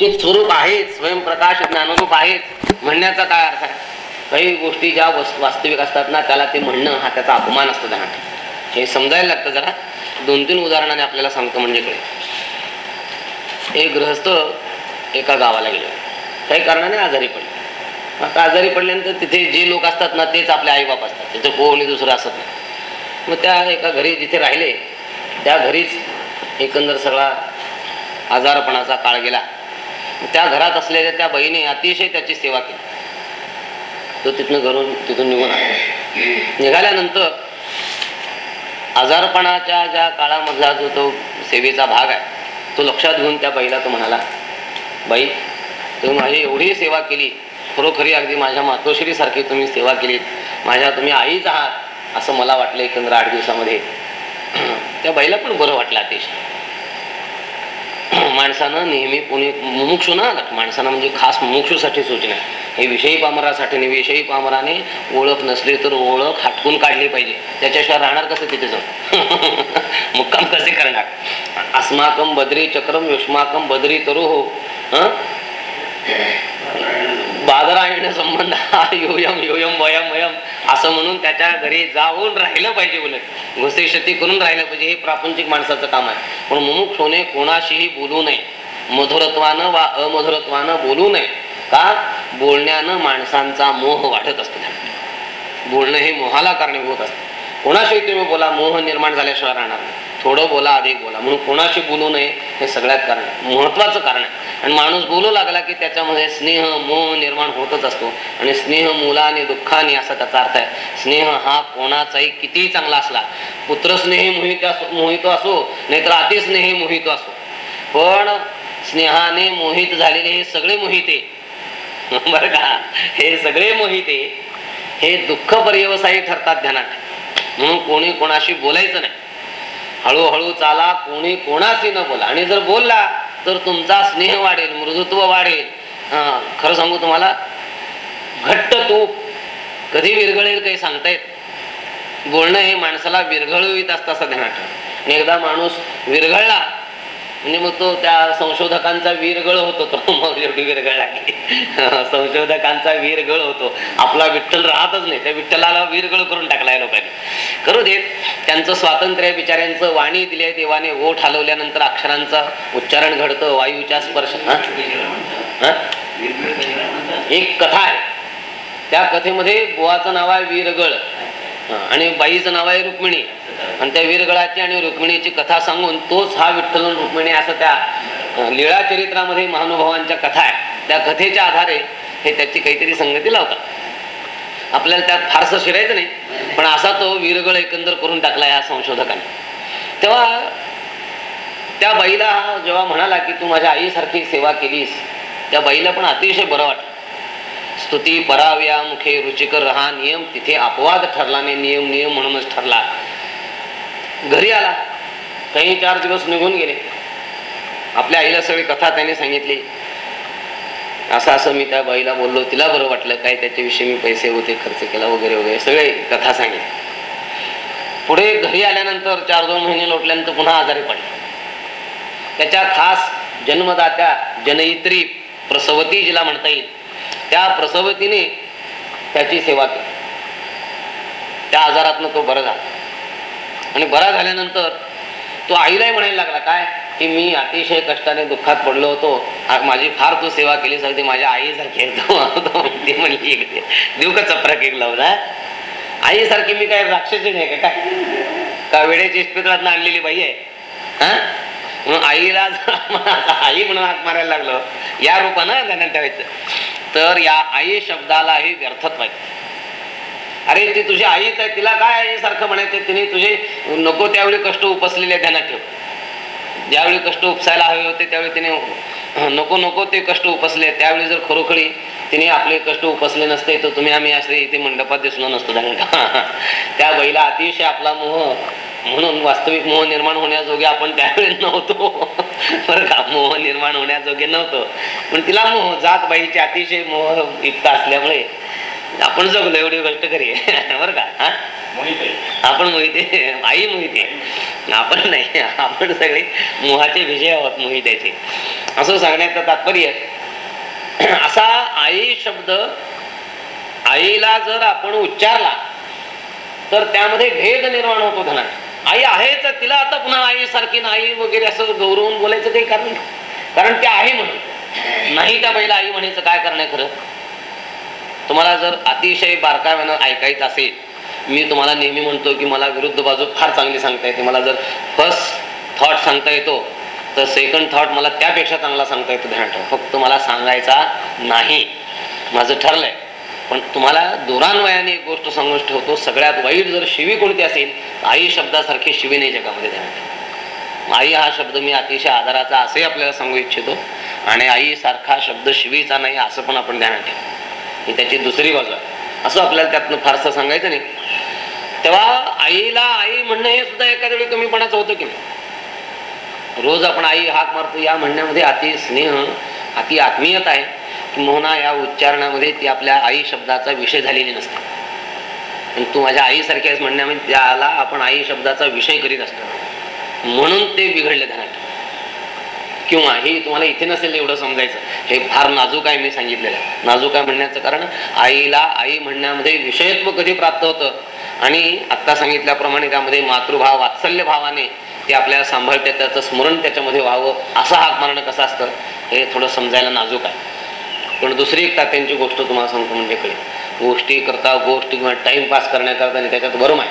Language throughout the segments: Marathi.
ते स्वरूप आहेच स्वयंप्रकाश ज्ञानरूप आहेच म्हणण्याचा काय अर्थ आहे? काही गोष्टी ज्या वास्तविक असतात ना त्याला ते म्हणणं हा त्याचा अपमान असतो त्यांना. हे समजायला लागतं जरा. दोन तीन उदाहरणाने आपल्याला सांगतो म्हणजे कळेल. एक गृहस्थ एका गावाला गेले. काही कारणाने आजारी पडले. आता आजारी पडल्यानंतर तिथे जे लोक असतात ना तेच आपले आईबाप असतात. तिथे कोणी दुसरं असत नाही. मग त्या एका घरी जिथे राहिले त्या घरीच एकंदर सगळा आजारपणाचा काळ गेला. त्या घरात असलेल्या त्या बहिणी अतिशय त्याची सेवा केली. तो तिथनं घरून तिथून निघून आला. निघाल्यानंतर आजारपणाच्या ज्या काळामधला जो तो सेवेचा भाग आहे तो लक्षात घेऊन त्या बाईला तो म्हणाला बाई तुम्ही माझी एवढी सेवा केली खरोखरी अगदी माझ्या मातोश्रीसारखी तुम्ही सेवा केलीत माझ्या तुम्ही आईच आहात असं मला वाटलं एकंदर आठ दिवसामध्ये. त्या बाईला पण बरं वाटलं अतिशय. माणसानं नेहमी कोणी मुमुक्षू ना माणसानं म्हणजे खास मुमुक्षूसाठी सूचना. हे विषयी पामरासाठी नाही विषयी पामराने ओळख नसली तर ओळख हटकून काढली पाहिजे. त्याच्याशिवाय राहणार कसं तिथे जाऊन मुक्काम कसे करणार? अस्माकम बद्री चक्रम युष्माकम बद्री तरू हो? बाजारायण संबंध हा योयम योयम वयम वयम असं म्हणून त्याच्या घरी जाऊन राहिलं पाहिजे उलट. घुसेशती करून राहिलं पाहिजे हे प्रापंचिक माणसाचं काम आहे. पण मुमुख होणे कोणाशीही बोलू नये. मधुरत्वानं वा अमधुरत्वानं बोलू नये. का? बोलण्यानं माणसांचा मोह वाढत असतो. बोलणं हे मोहाला कारणीभूत असतं. कोणाशी तुम्ही बोला मोह निर्माण झाल्याशिवाय राहणार नाही. थोडं बोला अधिक बोला. म्हणून कोणाशी बोलू नये हे सगळ्यात कारण महत्वाचं कारण आहे. आणि माणूस बोलू लागला की त्याच्यामध्ये स्नेह मोह निर्माण होतच असतो. आणि स्नेह मुलाने दुःखाने असा त्याचा अर्थ आहे. स्नेह हा कोणाचाही कितीही चांगला असला पुत्रस्नेही मोहित असो मोहित असो नाहीतर अतिस्नेही मोहित असो. पण स्नेहाने मोहित झालेले हे सगळे मोहिते. बरं का? हे सगळे मोहिते हे दुःख पर्यवसायी ठरतात ध्यानात. म्हणून कोणी कोणाशी बोलायचं नाही. हळूहळू चाला कोणी कोणाशी न बोला. आणि जर बोलला तर तुमचा स्नेह वाढेल मृदुत्व वाढेल. खरं सांगू तुम्हाला घट्ट तूप. कधी विरघळेल काही सांगता येत बोलणं हे माणसाला विरघळवीत असतं असं ध्यानात ठेवा. एकदा माणूस विरघळला म्हणजे मग तो त्या संशोधकांचा वीरगळ होतो तो. मग एवढी लागली? संशोधकांचा वीरगळ होतो. आपला विठ्ठल राहतच नाही. त्या विठ्ठलाला वीरगळ करून टाकलाय लोकांनी. करू देत त्यांचं स्वातंत्र्य बिचाऱ्यांचं वाणी दिले देवाने. ओठ हलवल्यानंतर अक्षरांचा उच्चारण घडतं. वायूच्या स्पर्श एक कथा आहे. त्या कथेमध्ये बुवाचं नाव आहे वीरगळ. आणि बाईचं नाव आहे रुक्मिणी. आणि त्या वीरगळाची आणि रुक्मिणीची कथा सांगून तोच हा विठ्ठल रुक्मिणी असं त्या लीळा चरित्रामध्ये महानुभावांच्या कथा आहे. त्या कथेच्या आधारे हे त्याची काहीतरी संगती लावतात. आपल्याला त्यात फारसं शिरायचं नाही पण असा तो वीरगळ एकंदर करून टाकला या संशोधकाने. तेव्हा त्या बाईला जेव्हा म्हणाला की तू माझ्या आईसारखी सेवा केलीस. त्या बाईला पण अतिशय बरं वाटलं. स्तुती पराव्या मुखे रुचिकर रहा नियम तिथे अपवाद ठरला नाही नियम नियम म्हणूनच ठरला. घरी आला. काही चार दिवस निघून गेले. आपल्या आईला सगळी कथा त्याने सांगितली. असं असं मी त्या बाईला बोललो. तिला बरं वाटलं काय त्याच्याविषयी मी पैसे होते खर्च केला वगैरे वगैरे सगळे कथा सांगितली. पुढे घरी आल्यानंतर चार दोन महिने लोटल्यानंतर पुन्हा आजारी पडले. त्याच्या खास जन्मदात्या जनयित्री प्रसवती जिला म्हणता येईल. त्या प्रसवतीने त्याची सेवा केली. त्या आजारातनं तो बरा झाला. आणि बरा झाल्यानंतर तो आईलाही म्हणायला लागला काय? की मी अतिशय कष्टाने दुःखात पडलो होतो. माझी फार तू सेवा केली अगदी माझ्या आईसारखी आहे तो. म्हणली इकडे. देऊ का चपराक एक लावला आईसारखी मी काय राक्षसी नाही का काय? का वेळेची इस्पितळात आणलेली बाई आहे? हा? म्हणून आईला आई म्हणून हात मारायला लागलो. या रूपानं त्यांना ठेवायचं. तर या आई शब्दालाही व्यर्थत्व आहे. अरे ती तुझी आईच आहे तिला काय आई सारखं म्हणायचं? तिने तुझे नको त्यावेळी कष्ट उपसलेले ध्यानात ठेव. ज्यावेळी कष्ट उपसायला हवे होते त्यावेळी तिने नको नको ते कष्ट उपसले. त्यावेळी जर खरोखरी तिने आपले कष्ट उपसले नसते तर तुम्ही आम्ही असे इथे मंडपात दिसलो नसतो त्या बैला अतिशय आपला मोह म्हणून वास्तविक मोह निर्माण होण्याजोगे आपण त्यावेळी नव्हतो. बरं का? मोह निर्माण होण्याजोगे नव्हतो. पण तिला मोह जात बाईची अतिशय मोह युक्त असल्यामुळे आपण जगलो एवढी गोष्ट आहे. बरं का? हा? आपण मोहिते. आई मोहिते. आपण नाही. आपण सगळे मोहाचे विजय आहोत मोहित्याचे असं सांगण्याचं तात्पर्य असा आई शब्द आईला जर आपण उच्चारला तर त्यामध्ये भेद निर्माण होतो धना आई आहे तर तिला आता पुन्हा आई सारखी नाही वगैरे असं गौरवून बोलायचं काही कारण कारण त्या आहे म्हणून. नाही त्या बाईला आई म्हणायचं काय करणं खरं? तुम्हाला जर अतिशय बारकाव्यानं ऐकायचं असेल मी तुम्हाला नेहमी म्हणतो की मला विरुद्ध बाजू फार चांगली सांगता येते. मला जर फर्स्ट थॉट सांगता येतो तर सेकंड थॉट मला त्यापेक्षा चांगला सांगता येतो ध्यान ठेवा फक्त मला सांगायचा नाही. माझं ठरलंय. पण तुम्हाला दुरान्वयाने एक गोष्ट सांगून ठेवतो सगळ्यात वाईट जर शिवी कोणती असेल आई शब्दासारखी शिवी नाही जगामध्ये देणार. आई हा शब्द मी अतिशय आदराचा असे आपल्याला सांगू इच्छितो आणि आई सारखा शब्द शिवीचा नाही असं पण आपण ध्यानात ठेवा. ही त्याची दुसरी बाजू आहे. असं आपल्याला त्यातनं फारसं सांगायचं नाही. तेव्हा आईला आई म्हणणं हे सुद्धा एखाद्या वेळी कमीपणाचं होतं की नाही? रोज आपण आई हाक मारतो या म्हणण्यामध्ये अति स्नेह अति आत्मीयता आहे. की या उच्चारणामध्ये ती आपल्या आई शब्दाचा विषय झालेली नसते. तू माझ्या आईसारखी आहेस म्हणण्यामध्ये त्याला आपण आई शब्दाचा विषय करीत असतो. म्हणून ते बिघडले धनाट किंवा हे तुम्हाला इथे नसेल एवढं समजायचं. हे फार नाजूक आहे मी सांगितलेलं. आहे नाजूक आहे म्हणण्याचं कारण आईला आई म्हणण्यामध्ये विषयत्व कधी प्राप्त होतं? आणि आत्ता सांगितल्याप्रमाणे त्यामध्ये मातृभाव वात्सल्य भावाने ते आपल्याला सांभाळते त्याचं स्मरण त्याच्यामध्ये व्हावं असं हाक मारणं कसं असतं? हे थोडं समजायला नाजूक आहे. पण दुसरी एक तात्यांची गोष्ट तुम्हाला सांगतो म्हणजे कळेल गोष्टी करता गोष्टी किंवा टाइमपास करण्याकरता आणि त्याच्यात भरम आहे.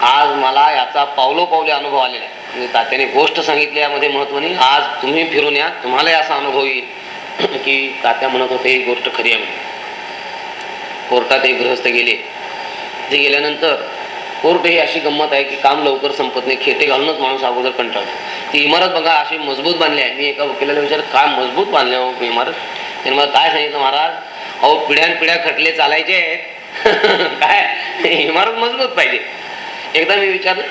आज मला याचा पावलो पावले अनुभव आलेला आहे म्हणजे तात्याने गोष्ट सांगितली यामध्ये महत्त्व नाही. आज तुम्ही फिरून या तुम्हालाही असा अनुभव येईल. की तात्या म्हणत होते ही गोष्ट खरी आहे कोर्टात एक गृहस्थ गेले. ते गेल्यानंतर कोर्ट ही अशी गंमत आहे की काम लवकर संपत नाही. खेटे घालूनच माणूस अगोदर कंटाळतो. ती इमारत बघा अशी मजबूत बांधली आहे. मी एका वकिलाला विचार काय मजबूत बांधले हो इमारत? त्याने मला काय सांगितलं महाराज? अहो पिढ्यान पिढ्या खटले चालायचे आहेत. काय? इमारत मजबूत पाहिजे. एकदा मी विचारलं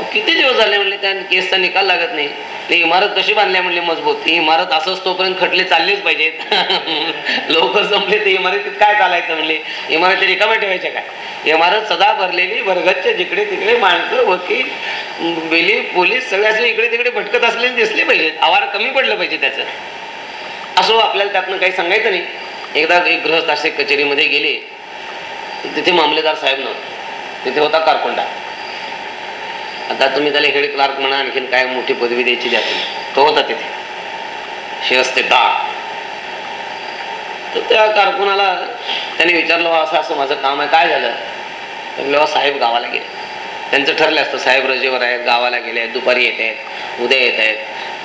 किती दिवस झाले म्हणले त्या केसचा निकाल लागत नाही? ते इमारत कशी बांधल्या म्हणले मजबूत? ती इमारत असंच तोपर्यंत खटले चाललेच पाहिजेत. लवकर संपले ते इमारतीत काय चालायचं म्हणले? इमारती रिकाम्या ठेवायच्या काय? इमारत सदा भरलेली भरगच्च जिकडे तिकडे माणसं वकील बेली पोलीस सगळे असे इकडे तिकडे भटकत असलेले दिसले पाहिजेत. आवार कमी पडलं पाहिजे त्याचं. असो आपल्याला त्यातनं काही सांगायचं नाही. एकदा एक गृहस्थ असे कचेरीमध्ये गेले. तिथे मामलेदार साहेब नव्हते तिथे होता कारकोंडा. आता तुम्ही त्याला हेड क्लार्क म्हणा आणखीन काय मोठी पदवी द्यायची द्या तुम्ही. तो होता तिथे. हे असते दा तर त्या कारकुनाला त्याने विचारलं असं असं माझं काम आहे काय झालं? तर साहेब गावाला गेले. त्यांचं ठरलं असतं साहेब रजेवर आहेत गावाला गेले आहेत दुपारी येत आहेत उद्या येत आहेत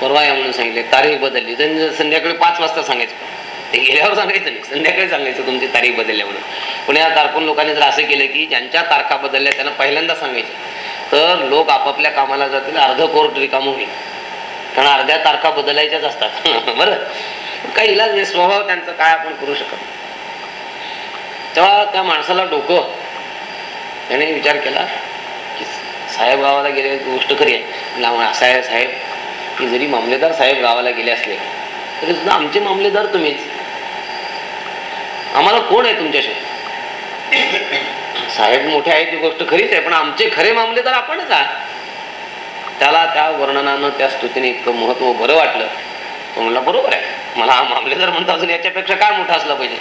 परवा या म्हणून सांगितले तारीख बदलली. त्यांनी संध्याकाळी पाच वाजता सांगायचं. ते गेल्यावर सांगायचं नाही संध्याकाळी सांगायचं तुमची तारीख बदलल्या म्हणून. पण या कारकून लोकांनी जर असं केलं की ज्यांच्या तारखा बदलल्या त्यांना पहिल्यांदा सांगायचं. तर लोक आपापल्या कामाला जातील अर्ध कोर्ट रिकाम होईल. कारण अर्ध्या तारखा बदलायच्याच असतात. बरं? काही इलाज नाही स्वभाव त्यांचं काय आपण करू शकत तेव्हा त्या माणसाला डोकं. त्याने विचार केला की साहेब गावाला गेले गोष्ट खरी आहे. म्हणलं, आहे साहेब की जरी मामलेदार साहेब गावाला गेले असले तरी सुद्धा आमचे मामलेदार तुम्हीच. आम्हाला कोण आहे तुमच्याशी? साहेब मोठे आहे ती गोष्ट खरीच आहे पण आमचे खरे मामलेदार आपणच आहात. त्याला त्या वर्णनानं त्या स्तुतीने इतकं महत्त्व बरं वाटलं. तो म्हणला बरोबर आहे. मला हा मामलेदार म्हणतो अजून याच्यापेक्षा काय मोठा असला पाहिजे?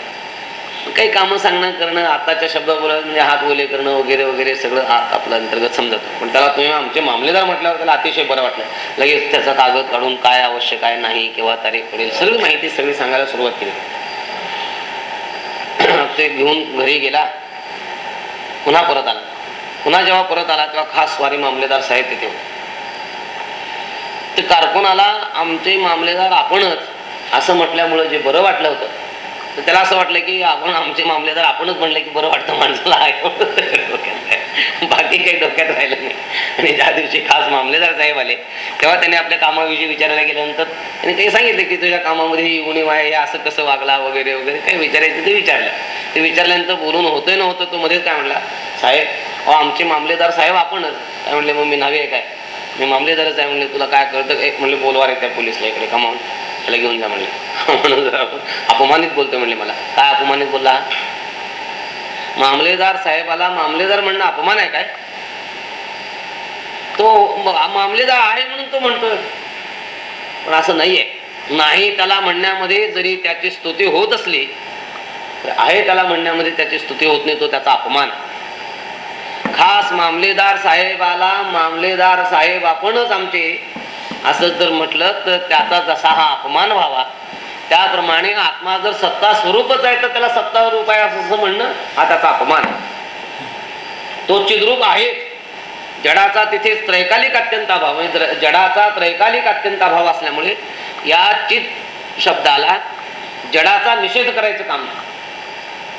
काही कामं सांगणं करणं आताच्या शब्द म्हणजे हात ओले करणं वगैरे वगैरे सगळं आत आपलं अंतर्गत समजतं. पण त्याला तुम्ही आमचे मामलेदार म्हटल्यावर त्याला अतिशय बरं वाटलं. लगेच त्याचा कागद काढून काय आवश्यक आहे नाही किंवा तारीख पडेल सगळी माहिती सगळी सांगायला सुरुवात केली. ते घेऊन घरी गेला. पुन्हा परत आला. पुन्हा जेव्हा परत आला तेव्हा खास स्वारी मामलेदार साहेब तिथे ते ते कारकुनाला आमचे मामलेदार आपणच असं म्हटल्यामुळे जे बरं वाटलं होतं. तर त्याला असं वाटलं की आपण आमचे मामलेदार आपणच म्हणलं की बरं वाटतं माणसाला आहे. बाकी काही डोक्यात राहिलं नाही. आणि ज्या दिवशी खास मामलेदार साहेब आले तेव्हा त्याने आपल्या कामाविषयी विचारायला गेल्यानंतर त्याने काही सांगितलं की तुझ्या कामामध्ये ही उणीव आहे हे असं कसं वागला वगैरे वगैरे काही विचारायचं ते विचारलं. ते विचारल्यानंतर बोलून होतंय नव्हतं तो मध्येच काय म्हणला साहेब अहो आमचे मामलेदार साहेब आपणच. काय म्हणले मग मी नव्हे आहे काय? मी मामलेदारच आहे म्हणले तुला काय कळतं? एक म्हणले बोलवा रे त्या पोलिसला इकडे कमावून त्याला घेऊन जा म्हणले. म्हणून जरा अपमानित बोलतोय म्हणले मला. काय अपमानित बोलला? मामलेदार साहेबाला मामलेदार म्हणणं अपमान आहे काय? तो मामलेदार आहे म्हणून तो म्हणतोय. पण असं नाहीये. नाही त्याला म्हणण्यामध्ये जरी त्याची स्तुती होत असली तर आहे त्याला म्हणण्यामध्ये त्याची स्तुती होत नाही तो त्याचा अपमान आहे. खास मामलेदार साहेबाला मामलेदार साहेब आपणच आमचे. असं जर म्हटलं तर त्याचा जसा हा अपमान व्हावा. त्याप्रमाणे आत्मा जर सत्ता स्वरूपच आहे तर त्याला सत्ता रूप आहे असं म्हणणं हा त्याचा अपमान तो चिद्रूप आहे. जडाचा तिथे त्रैकालिक अत्यंत अभाव म्हणजे जडाचा त्रैकालिक अत्यंत अभाव असल्यामुळे या चित शब्दाला जडाचा निषेध करायचं काम नाही.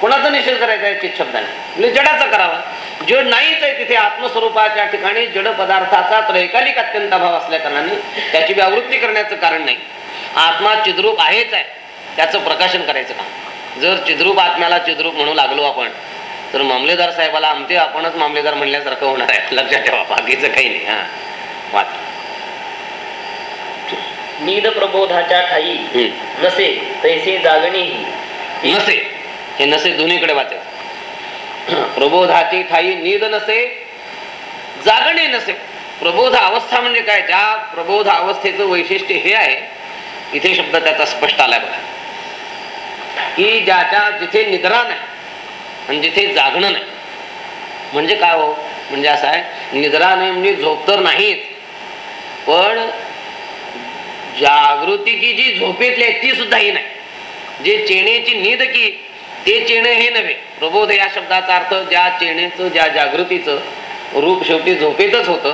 कोणाचा निषेध करायचा आहे चित शब्दाने म्हणजे जडाचा करावा. जड नाहीच आहे तिथे आत्मस्वरूपाच्या ठिकाणी जड पदार्थाचा त्रैकालिक अत्यंत अभाव असल्या कारणाने त्याची व्यावृत्ती करण्याचं कारण नाही. आत्मा चिद्रूप आहेच आहे. त्याचं प्रकाशन करायचं काम. जर चिद्रूप आत्म्याला चिद्रूप म्हणू लागलो आपण तर मामलेदार साहेबाला आमचे आपणच मामलेदार म्हणल्यासारखं होणार आहे. लक्षात ठेवा बाकीचं काही नाही. हा. वाच. नीद प्रबोधाच्या ठाई. नसे तैसे जागणेही. नसे. हे नसे दोन्हीकडे वाचे प्रबोधाची ठाई नीद नसे जागणे नसे. प्रबोध अवस्था म्हणजे काय? ज्या प्रबोध अवस्थेचं वैशिष्ट्य हे आहे इथे शब्द त्याचा स्पष्ट आलाय बघा. की ज्याच्या जिथे निद्रा नाही आणि जिथे जागणं नाही. म्हणजे काय हो? म्हणजे असं आहे निद्रा नाही म्हणजे झोप तर नाहीच. पण जागृती की जी झोपेतली आहे ती सुद्धा ही नाही. जे चेणेची नीद की ते चेणे हे नव्हे. प्रबोध या शब्दाचा अर्थ ज्या चेणेचं ज्या जागृतीचं रूप शेवटी झोपेतच होतं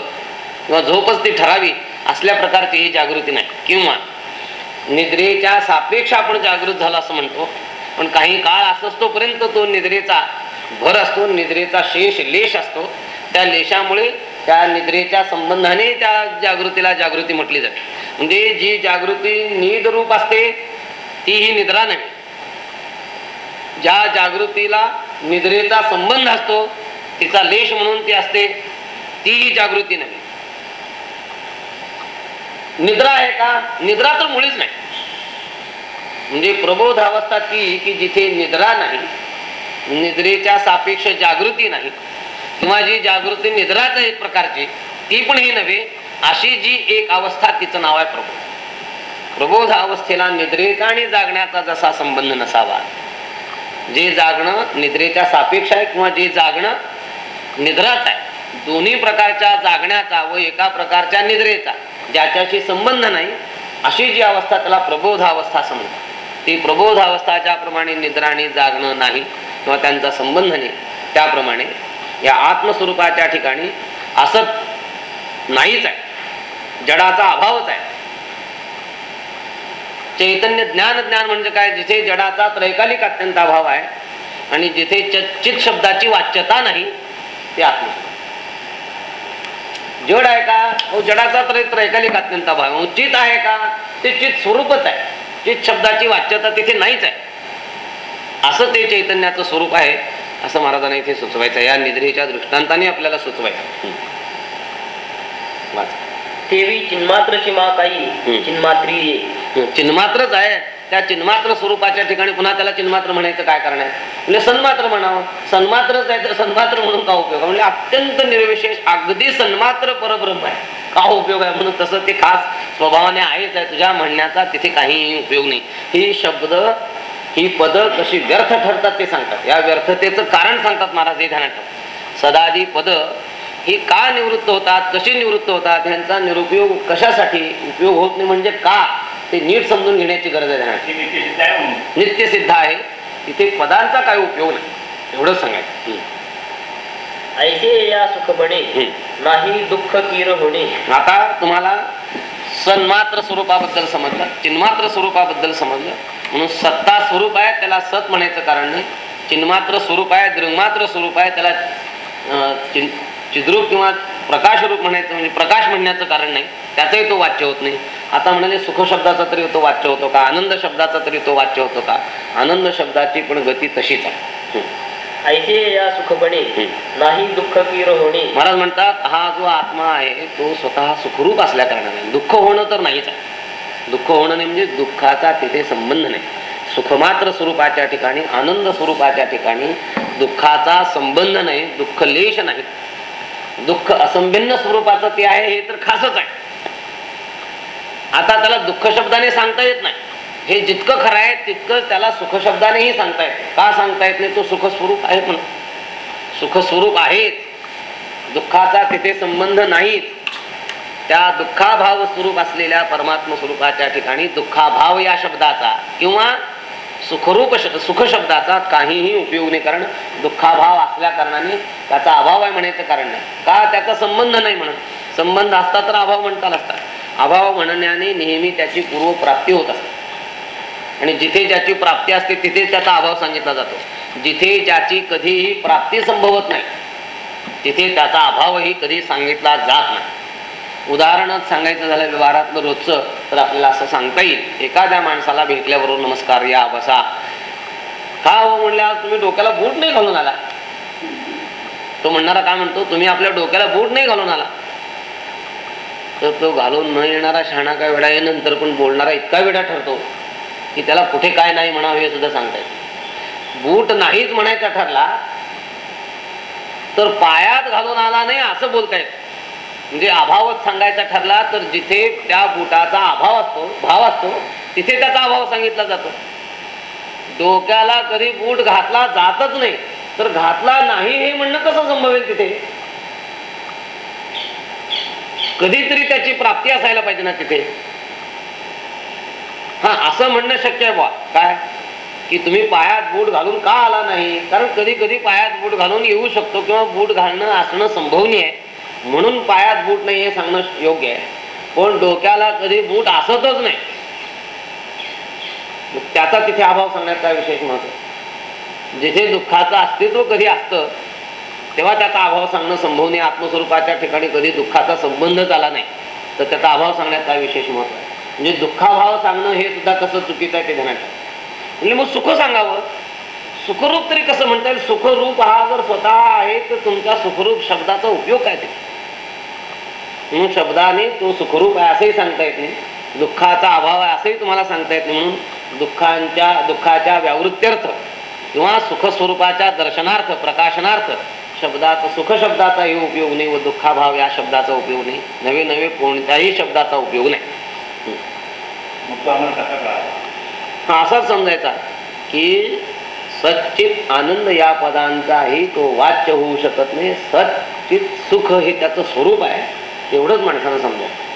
किंवा झोपच ती ठरावी असल्या प्रकारची ही जागृती नाही. किंवा निद्रेच्या सापेक्ष आपण जागृत झाला असं म्हणतो पण काही काळ असतोपर्यंत तो निद्रेचा भर असतो निद्रेचा शेष लेश असतो. त्या लेशामुळे त्या निद्रेच्या संबंधाने त्या जागृतीला जागृती म्हटली जाते. म्हणजे जी जागृती नीद रूप असते ती ही निद्रा नव्हे. ज्या जागृतीला निद्रेचा संबंध असतो तिचा लेश म्हणून ती असते तीही जागृती नव्हे. निद्रा आहे का? निद्रा तर मुळीच नाही. म्हणजे प्रबोध अवस्था ती की जिथे निद्रा नाही निद्रेच्या सापेक्ष जागृती नाही किंवा जी जागृती निद्राच एक प्रकारची ती पण ही नव्हे अशी जी एक अवस्था तिचं नाव आहे प्रबोध. प्रबोध अवस्थेला निद्रेचा आणि जागण्याचा जसा संबंध नसावा. जे जागणं निद्रेच्या सापेक्ष आहे किंवा जे जागणं निद्राच आहे दोन्ही प्रकारच्या जागण्याचा व एका प्रकारच्या निद्रेचा ज्याच्याशी संबंध नाही अशी जी अवस्था त्याला प्रबोधावस्था समजतात ती प्रबोध अवस्था ज्याप्रमाणे जागणं नाही किंवा त्यांचा संबंध नाही त्याप्रमाणे या आत्मस्वरूपाच्या ठिकाणी असत नाहीच आहे. जडाचा अभावच आहे. चैतन्य ज्ञान ज्ञान म्हणजे काय? जिथे जडाचा त्रैकालिक अत्यंत अभाव आहे आणि जिथे चित शब्दाची वाच्यता नाही ते आत्म जड आहे का? हो जडाचा त्र त्रैकालिक अत्यंत अभाव हो, चित आहे का? ते चित स्वरूपच आहे. चित शब्दाची वाच्यता तिथे नाहीच आहे. असं ते चैतन्याचं स्वरूप आहे असं महाराजांना इथे सुचवायचं आहे. या निद्रेच्या दृष्टांताने आपल्याला सुचवायचं वाच. तेवी चिन्मात्रची मा काही. चिन्मात्री. ये चिन्मात्रच आहे. त्या चिन्मात्र स्वरूपाच्या ठिकाणी पुन्हा त्याला चिन्मात्र म्हणायचं काय कारण आहे? म्हणजे सन्मात्र म्हणावं. सन्मात्रच आहे तर सन्मात्र म्हणून का उपयोग? म्हणजे अत्यंत निर्विशेष अगदी सन्मात्र परब्रह्म आहे. का उपयोग आहे? म्हणून तसं ते खास स्वभावाने आहेच आहे. तुझ्या म्हणण्याचा तिथे काहीही उपयोग नाही. ही शब्द ही पद कशी व्यर्थ ठरतात ते सांगतात. या व्यर्थतेचं कारण सांगतात महाराज हे ध्यानात. सदादी पद ही का निवृत्त होतात कशी निवृत्त होतात ह्यांचा निरुपयोग कशासाठी उपयोग होत नाही म्हणजे का? ते नीट समजून घेण्याची गरज आहे ध्यानात नित्य सिद्ध आहे. तिथे पदांचा काय उपयोग नाही. एवढंच सांगायचं. ऐसे या सुखपणे. नाही दुःख किर होणे. आता तुम्हाला सन्मात्र स्वरूपाबद्दल समजलं. चिन्मात्र स्वरूपाबद्दल समजलं. म्हणून सत्ता स्वरूप आहे त्याला सत म्हणायचं कारण नाही. चिन्मात्र स्वरूप आहे दृंगमात्र स्वरूप आहे त्याला चिद्रूप किंवा प्रकाश रूप म्हणायचं म्हणजे प्रकाश म्हणण्याचं कारण नाही. त्याचाही तो वाच्य होत नाही. आता म्हणाले सुख शब्दाचा तरी तो वाच्य होतो का? आनंद शब्दाचा तरी तो वाच्य होतो का? आनंद शब्दाची पण गती तशीच आहे. ऐसे या सुखपणे नाही दुःख किर होणे महाराज म्हणतात हा जो आत्मा आहे तो स्वतः सुखरूप असल्या कारणाने. दुःख होणं तर नाहीच आहे. दुःख होणं नाही म्हणजे दुःखाचा तिथे संबंध नाही. सुखमात्र स्वरूपाच्या ठिकाणी आनंद स्वरूपाच्या ठिकाणी दुःखाचा संबंध नाही दुःख लेश नाही. दुःख असंभिन्न स्वरूपाचं ते आहे हे तर खासच आहे. आता त्याला दुःख शब्दाने सांगता येत नाही. हे जितकं खरं आहे तितकं त्याला सुख शब्दानेही सांगता येत का सांगता येत नाही? तो सुख स्वरूप आहे म्हणून. सुख स्वरूप आहेच दुःखाचा तिथे संबंध नाहीच त्या दुःखाभाव स्वरूप असलेल्या परमात्म स्वरूपाच्या ठिकाणी दुःखाभाव या शब्दाचा किंवा सुखरूप सुख शब्दाचा काहीही उपयोग नाही. कारण दुःखाभाव असल्या कारणाने त्याचा अभाव आहे म्हणायचं कारण नाही. का त्याचा संबंध नाही म्हणत? संबंध असता तर अभाव म्हणता नसता अभाव म्हणण्याने नेहमी त्याची पूर्वप्राप्ती होत असते. आणि जिथे ज्याची प्राप्ती असते तिथे त्याचा अभाव सांगितला जातो. जिथे ज्याची कधीही प्राप्ती संभवत नाही तिथे त्याचा अभावही कधी सांगितला जात नाही. उदाहरणच सांगायचं झालं व्यवहारातलं रोजचं तर आपल्याला असं सांगता येईल. एखाद्या माणसाला भेटल्याबरोबर नमस्कार या बसा. का हो म्हणल्यावर तुम्ही डोक्याला बूट नाही घालून आला. तो म्हणणारा काय म्हणतो? तुम्ही आपल्या डोक्याला बूट नाही घालून आला. तर तो घालून न येणारा शहाणा काय वेळा आहे नंतर पण बोलणारा इतका वेळा ठरतो की त्याला कुठे काय नाही म्हणावं हे सुद्धा सांगता येत बूट नाहीच म्हणायचा ठरला तर पायात घालून आला नाही असं बोलता येत. म्हणजे अभावच सांगायचा ठरला तर जिथे त्या बुटाचा अभाव असतो भाव असतो तिथे त्याचा अभाव सांगितला जातो. डोक्याला कधी बूट घातला जातच नाही तर घातला नाही हे म्हणणं कसं संभवेल तिथे? कधीतरी त्याची प्राप्ती असायला पाहिजे ना तिथे. हा असं म्हणणं शक्य आहे बा काय? की तुम्ही पायात बूट घालून का आला नाही? कारण कधी कधी पायात बूट घालून येऊ शकतो किंवा बूट घालणं असणं संभवनीय आहे. म्हणून पायात बूट नाही हे सांगणं योग्य आहे. पण डोक्याला कधी बूट असतच नाही. त्याचा तिथे अभाव सांगण्यात काय विशेष महत्त्व जिथे दुःखाचं अस्तित्व कधी असतं तेव्हा त्याचा अभाव सांगणं संभवनीय. आत्मस्वरूपाच्या ठिकाणी कधी दुःखाचा संबंध आला नाही तर त्याचा अभाव सांगण्यात काय विशेष महत्त्व आहे. म्हणजे दुःखाभाव सांगणं हे सुद्धा कसं चुकीचं आहे ते ध्यानात म्हणजे मग सुख सांगावं. सुखरूप तरी कसं म्हणता येईल? सुखरूप हा जर स्वतः आहे तर तुमच्या सुखरूप शब्दाचा उपयोग काय ते म्हणून शब्दाने तो सुखरूप आहे असंही सांगता येत नाही. दुःखाचा अभाव आहे असंही तुम्हाला सांगता येत नाही. म्हणून दुःखांच्या दुःखाच्या व्यावृत्त्यर्थ किंवा सुख स्वरूपाच्या दर्शनार्थ प्रकाशनार्थ शब्दाचा सुख शब्दाचाही उपयोग नाही व दुःखाभाव या शब्दाचा उपयोग नाही. नवे नवे कोणत्याही शब्दाचा उपयोग नाही. हा असाच समजायचा की सच्चित आनंद या पदांचाही तो वाच्य होऊ शकत नाही. सच्चित सुख हे त्याचं स्वरूप आहे. एवढंच माणसानं समजायचं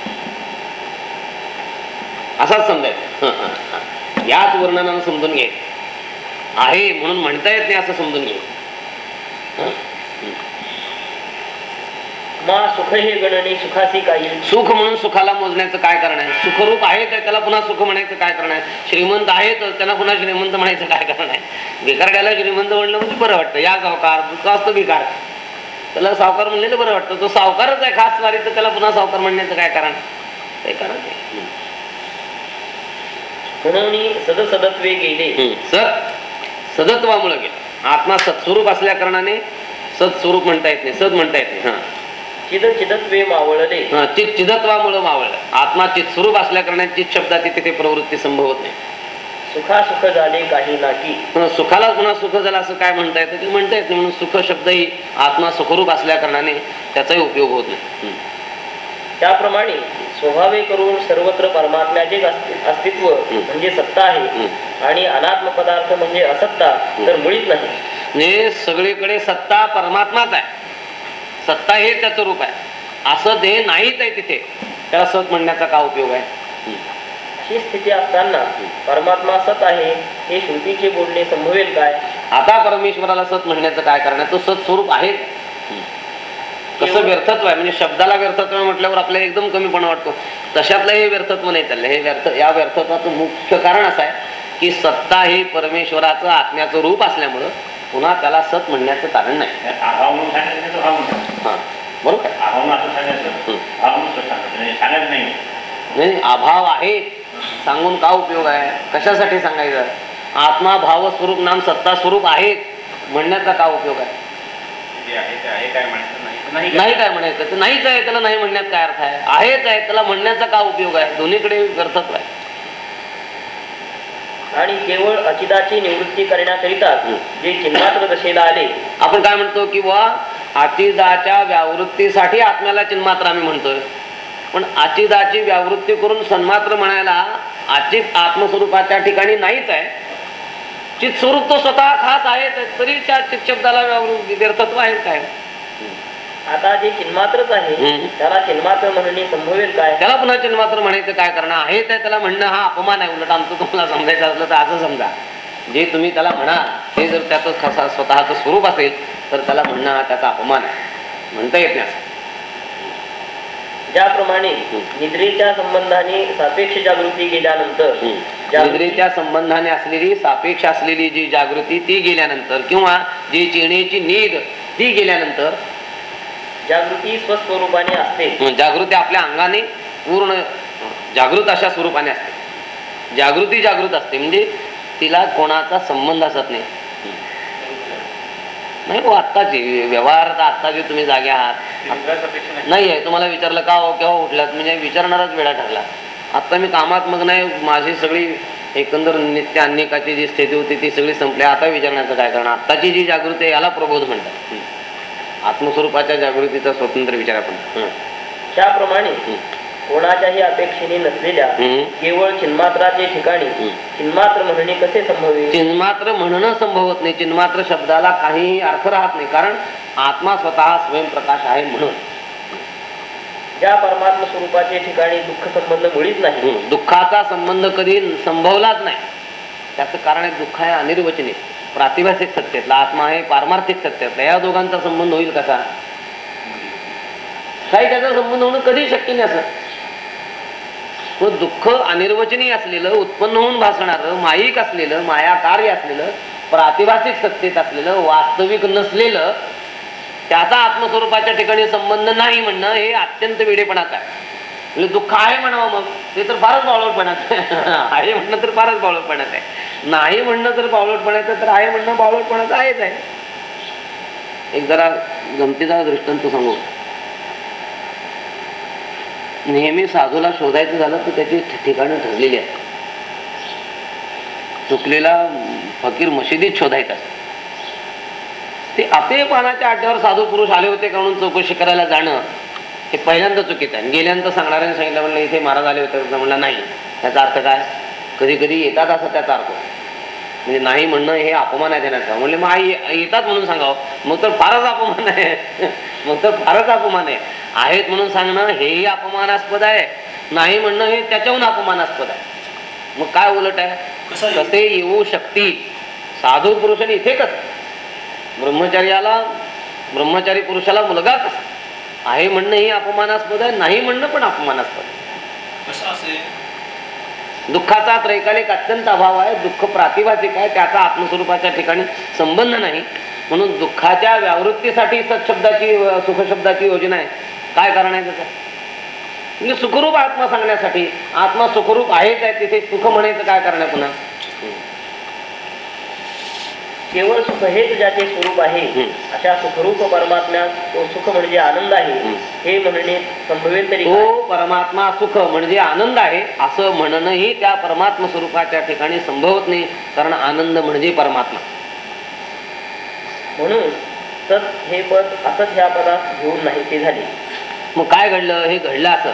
असाच समजायचं. याच वर्णनानं समजून घ्यायचं आहे म्हणून म्हणता येत नाही असं समजून मा सुख हे गणने सुखासी काही. सुख म्हणून सुखाला मोजण्याचं काय कारण आहे? सुखरूप आहे तर त्याला पुन्हा सुख म्हणायचं काय कारण आहे? श्रीमंत आहे तर त्याला पुन्हा श्रीमंत म्हणायचं काय कारण आहे? भिकारड्याला श्रीमंत म्हणलं म्हणजे बरं वाटतं. या सावकार तो असतो भिकार त्याला सावकार म्हणलेलं बरं वाटतं. तो सावकारच आहे खास वारी तर त्याला पुन्हा सावकार म्हणण्याचं काय कारण? काही कारण नाही. म्हणून सदसदत्वे गेले. हम्म. सत सदत्वामुळे गेलं. आत्मा सत्स्वरूप असल्या कारणाने सत्स्वरूप म्हणता येत नाही सद म्हणता येत नाही. हा. चिद चिदत्वे मावळले. हा, चित चिदत्वामुळे मावळलं. आत्मा चित्स्वरूप असल्या कारणाने चित शब्दाची तिथे प्रवृत्ती संभवत नाही. सुखा सुख झाले काही हं, सुखाला पुन्हा सुख झालं असं काय म्हणता येतं? ते म्हणता येत म्हणून सुख शब्दही आत्मा सुखरूप असल्या कारणाने त्याचाही उपयोग होत नाही. हं. त्याप्रमाणे स्वभावे करून सर्वत्र परमात्म्याचे अस्ति- अस्तित्व म्हणजे सत्ता आहे आणि अनात्म पदार्थ म्हणजे असत्ता तर मुळीच नाही. म्हणजे सगळीकडे सत्ता परमात्माच आहे. सत्ता हे त्याचं रूप आहे. असं देह नाहीच आहे तिथे. त्याला सत म्हणण्याचा का उपयोग आहे? हं. अशी स्थिती असताना परमात्मा सत आहे हे श्रुतीचे बोलणे संभवेल काय? आता परमेश्वराला सत म्हणण्याचं काय कारण आहे? तो सत स्वरूप आहे. कसं व्यर्थत्व आहे. म्हणजे शब्दाला व्यर्थत्व आहे म्हटल्यावर आपल्याला एकदम कमीपणा वाटतो. तशातलं हे व्यर्थत्व नाही चाललं हे व्यर्थ या व्यर्थत्वाचं मुख्य कारण असं आहे की सत्ता ही परमेश्वराचं आत्म्याचं रूप असल्यामुळं पुन्हा त्याला सत म्हणण्याचं कारण नाही. हा बरोबर आहे. अभाव म्हणून असं सांगायचं. भाव म्हणून तो सांगायचं. सांगायचं नाही नाही अभाव आहे. सांगून का उपयोग आहे? कशासाठी सांगायचं? आत्मा भाव स्वरूप नाम सत्ता स्वरूप आहे म्हणण्याचा का उपयोग आहे? जे आहे ते आहे काय म्हणायचं नाही. तर नाही नाही काय म्हणायचं? ते नाहीच आहे त्याला नाही म्हणण्यात काय अर्थ आहे? आहेच आहे त्याला म्हणण्याचा का उपयोग आहे? दोन्हीकडे व्यर्थत्व आहे. आणि केवळ अचिताची निवृत्ती करण्याकरिता हं. जे चिन्मात्र दशेला आले आपण काय म्हणतो की बुवा आचिदाच्या व्यावृत्तीसाठी आत्म्याला चिन्मात्र आम्ही म्हणतोय. पण आचिदाची व्यावृत्ती करून सन्मात्र म्हणायला आचित आत्मस्वरूपाच्या ठिकाणी नाहीच आहे. चित स्वरूप तो स्वतः खास आहे तरी त्या चित शब्दाला व्यावृत्ती व्यर्थत्व आहे काय? आता जे चिन्मात्रच आहे. त्याला चिन्मात्र म्हणणे संभवेल काय? त्याला पुन्हा चिन्मात्र म्हणायचं काय करणं आहे ते त्याला म्हणणं हा अपमान आहे. उलट आमचं तुम्हाला समजायचं असलं तर असं समजा. जे तुम्ही त्याला म्हणा ते जर त्याचं खसा स्वतःचं स्वरूप असेल तर त्याला म्हणणं हा त्याचा अपमान आहे. म्हणता येत नाही. ज्याप्रमाणे निद्रेच्या संबंधाने सापेक्ष जागृती गेल्यानंतर निद्रेच्या संबंधाने असलेली सापेक्ष असलेली जी जागृती ती गेल्यानंतर किंवा जी चिणेची नीद ती गेल्यानंतर जागृती स्वस्वरूपाने असते. जागृती आपल्या अंगाने पूर्ण जागृत अशा स्वरूपाने असते. जागृती जागृत असते. म्हणजे तिला कोणाचा संबंध असत नाही. नाही हो आत्ताची व्यवहार आत्ताचे तुम्ही जागे आहात. नाही. आहे तुम्हाला विचारलं का हो केव्हा उठलात? म्हणजे विचारणारच वेळा ठरला. आता मी कामात मग नाही माझी सगळी एकंदर नित्य अनेकाची जी स्थिती होती ती सगळी संपली. आता विचारण्याचं काय कारण आत्ताची जी जागृती आहे याला प्रबोध म्हणतात. आत्मस्वरूपाच्या जागृतीचा स्वतंत्र विचार आपण. त्याप्रमाणे. कोणाच्याही अपेक्षेने नसलेल्या. केवळ चिन्मात्राचे ठिकाणी. चिन्मात्र म्हणणे कसे संभवे चिन्मात्र म्हणणं संभवत नाही. चिन्मात्र शब्दाला काहीही अर्थ राहत नाही. कारण आत्मा स्वतः स्वयंप्रकाश आहे म्हणून. ज्या परमात्म स्वरूपाचे ठिकाणी दुःख संबंध मुळीच नाही. दुःखाचा संबंध कधी संभवलाच नाही. त्याचं कारण आहे दुःख आहे अनिर्वचनीय. प्रातिभासिक सत्तेतला आत्मा आहे पारमार्थिक सत्तेतला. या दोघांचा संबंध होईल कसा? काही त्याचा संबंध होणं कधी शक्य नाही असं. व दुःख अनिर्वचनीय असलेलं उत्पन्न होऊन भासणारं माईक असलेलं माया कार्य असलेलं प्रातिभाषिक सत्तेत असलेलं वास्तविक नसलेलं त्याचा आत्मस्वरूपाच्या ठिकाणी संबंध नाही म्हणणं हे अत्यंत वेडेपणाचं आहे. म्हणजे दुःख आहे म्हणावं मग ते तर फारच बावळटपणाचं आहे. आहे म्हणणं तर फारच बावळटपणाचं आहे. नाही म्हणणं तर बावळटपणाचं तर आहे म्हणणं बावळटपणाचं आहेच आहे. एक जरा गमतीचा दृष्टांत सांगू. नेहमी साधूला शोधायचं झालं तर त्याची ठिकाणं ठरलेली आहेत. चुकलेला फकीर मशिदीत शोधायचा. ते अपेपानाच्या अड्ड्यावर साधू पुरुष आले होते का म्हणून चौकशी करायला जाणं हे पहिल्यांदा चुकीत आहे. गेल्यानंतर सांगणाऱ्याने सांगितलं म्हणलं इथे महाराज आले होते. म्हणलं नाही. त्याचा अर्थ काय? कधी कधी येतात असं त्याचा अर्थ. म्हणजे नाही म्हणणं हे अपमान आहे देण्याचा म्हणले मग आई येतात म्हणून सांगावं. मग तर फारच अपमान आहे. मग तर फारच अपमान आहे. आहेत म्हणून सांगणं हेही अपमानास्पद आहे. नाही म्हणणं हे त्याच्याहून अपमानास्पद आहे. मग काय उलट आहे? कसे येऊ शकतील? साधू पुरुषाने इथे कसं? ब्रह्मचार्याला ब्रह्मचारी पुरुषाला मुलगा कसा? आहे म्हणणं ही अपमानास्पद आहे नाही म्हणणं पण अपमानास्पद दुःखाचा त्रैकालिक अत्यंत अभाव आहे दुःख प्रातिभासिक आहे त्याचा आत्मस्वरूपाच्या ठिकाणी संबंध नाही. म्हणून दुःखाच्या व्यावृत्तीसाठी सत्शब्दाची सुखशब्दाची योजना आहे. काय कारण आहे त्याचं? म्हणजे सुखरूप आत्मा सांगण्यासाठी आत्मा सुखरूप आहेच आहे तिथे सुख म्हणायचं काय कारण आहे पुन्हा? केवळ सुख हेच ज्याचे स्वरूप आहे. अशा सुखरूप परमात्म्यात तो सुख म्हणजे आनंद आहे. हे म्हणणे संभवेल तरी? तो परमात्मा सुख म्हणजे आनंद आहे. असं म्हणणंही त्या परमात्मा स्वरूपाच्या ठिकाणी संभवत नाही कारण आनंद म्हणजे परमात्मा. म्हणून सत हे पद असत ह्या पदात घेऊन नाही ते झाले. मग काय घडलं? हे घडलं असं.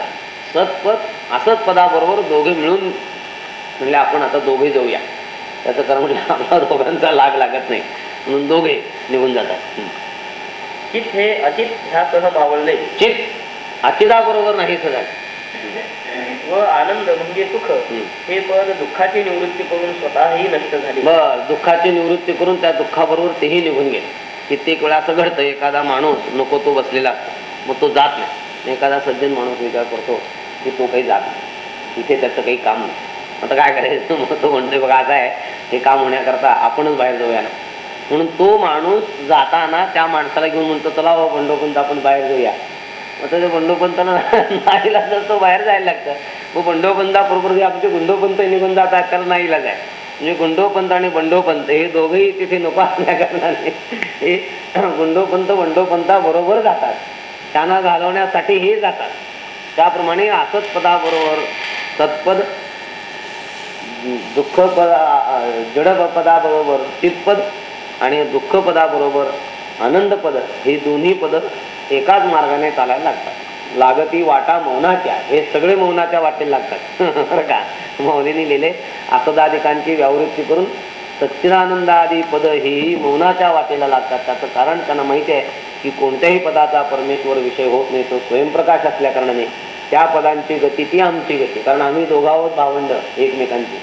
सतपद असंच पदाबरोबर दोघे मिळून म्हणले आपण आता दोघे जाऊया. त्याचं कारण म्हणजे आपला दोघांचा लाग लागत नाही. म्हणून दोघे निघून जातात. चित हे अचित ह्यासह मावळले. चित अचिदा बरोबर नाही सगळं व आनंद म्हणजे सुख. हे पद दुःखाची निवृत्ती करून स्वतःही नष्ट झाले. बर दुःखाची निवृत्ती करून त्या दुःखाबरोबर तेही निघून गेले. कित्येक वेळा असं घडतं एखादा माणूस नको तो बसलेला असतो मग तो जात नाही. एखादा सज्जन माणूस विचार करतो की तो काही जात नाही. इथे त्याचं काही काम नाही. आता काय करायचं? मग तो म्हणतोय बघा असं आहे. हे काम होण्याकरता आपणच बाहेर जाऊया ना. म्हणून तो माणूस जाताना त्या माणसाला घेऊन म्हणतो चला बाबा बंडोपंत आपण बाहेर जाऊया. मग ते बंडोपंतांना नाही लागलं तो बाहेर जायला लागतं. मग बंडोपंताबरोबर जे आमचे गुंडोपंत निघून जातात त्याला नाही लागाय आहे. म्हणजे गुंडोपंत आणि बंडोपंत हे दोघेही तिथे नको असल्या कारणाने. हे गुंडोपंत बंडोपंता बरोबर जातात. त्यांना घालवण्यासाठी हे जातात. त्याप्रमाणे असत पदाबरोबर सत्पद दुःख पदा जड पदाबरोबर चितपद आणि दुःख पदाबरोबर आनंद पद ही दोन्ही पद एकाच मार्गाने चालायला लागतात. लागती वाटा मौनाच्या हे सगळे मौनाच्या वाटेला लागतात. बरं का? मौलीने लिहिले असदाधिकांची व्यावृत्ती करून सच्चिदानंदादी पद ही मौनाच्या वाटेला लागतात. त्याचं कारण त्यांना माहिती आहे. की कोणत्याही पदाचा परमेश्वर विषय होत नाही तो स्वयंप्रकाश असल्या कारणाने त्या पदांची गती ती आमची गती. कारण आम्ही दोघांवर भावंड एकमेकांची.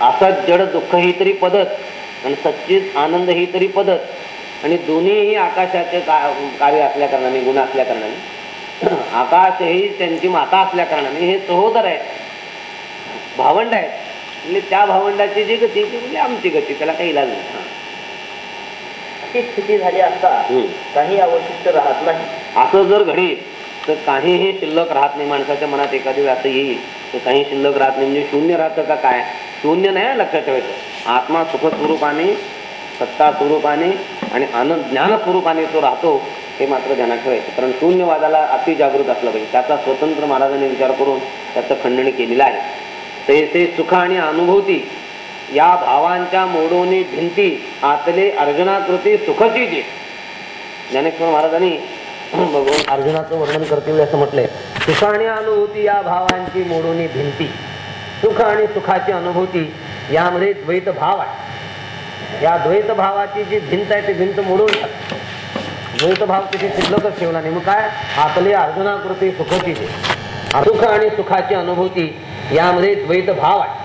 असत जड दुःख ही तरी पदत आणि सच्चित आनंद ही तरी पदत आणि दोन्हीही आकाशाचे का- कार्य असल्या कारणाने गुण असल्या कारणाने. आकाश ही त्यांची माता असल्या कारणाने हे सहोदर आहेत. भावंड आहेत. म्हणजे त्या भावंडाची जी गती ती म्हणजे आमची गती त्याला काही इलाज नाही. अशी स्थिती झाली असता. काही अवशिष्ट राहत नाही. असं जर घडेल तर काहीही शिल्लक राहत नाही माणसाच्या मनात. एखादी वेळ असं येईल तर काही शिल्लक राहत नाही. म्हणजे शून्य राहतं का काय? शून्य नाही लक्षात ठेवायचं. आत्मा सुख स्वरूपाने सत्ता स्वरूपाने आणि आनंद ज्ञान स्वरूपाने तो राहतो हे मात्र ध्यानात ठेवायचं. कारण शून्यवादाला अति जागृत असलं पाहिजे. त्याचा स्वतंत्र महाराजांनी विचार करून त्याचं खंडन केलेलं आहे. तैसे सुख आणि अनुभूती या भावांच्या मोडोनी भिंती आतले अर्जुनाकृती सुखची जी. ज्ञानेश्वर महाराजांनी भगवान अर्जुनाचं वर्णन करतील असं म्हटलंय. सुख आणि अनुभूती या भावांची मोडोनी भिंती. सुख आणि सुखाची अनुभूती यामध्ये द्वैत भाव आहे. या द्वैत भावाची जी भिंत आहे ती भिंत मोडून टाक. द्वैत भाव तिथे शिल्लकच ठेवला नाही मग काय? आपले अर्जुनाकृती सुखची जे. सुख आणि सुखाची अनुभूती यामध्ये द्वैत भाव आहे.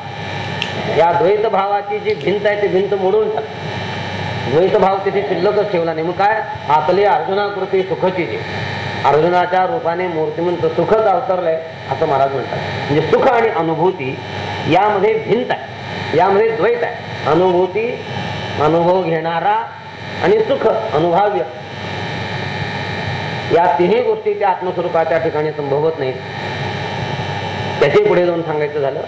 या द्वैत भावाची जी भिंत आहे ती भिंत मोडून टाक. द्वैत भाव तिथे शिल्लकच ठेवला नाही. मग काय? आपली अर्जुनाकृती सुखची जी. अर्जुनाच्या रूपाने मूर्तिमंत सुखच अवतरलंय असं महाराज म्हणतात. म्हणजे सुख आणि अनुभूती यामध्ये भिंत आहे. यामध्ये द्वैत आहे. अनुभूती अनुभव घेणारा आणि सुख अनुभाव्य. या तिन्ही गोष्टी त्या आत्मस्वरूपाच्या ठिकाणी संभवत नाहीत. त्याचे पुढे जाऊन सांगायचं झालं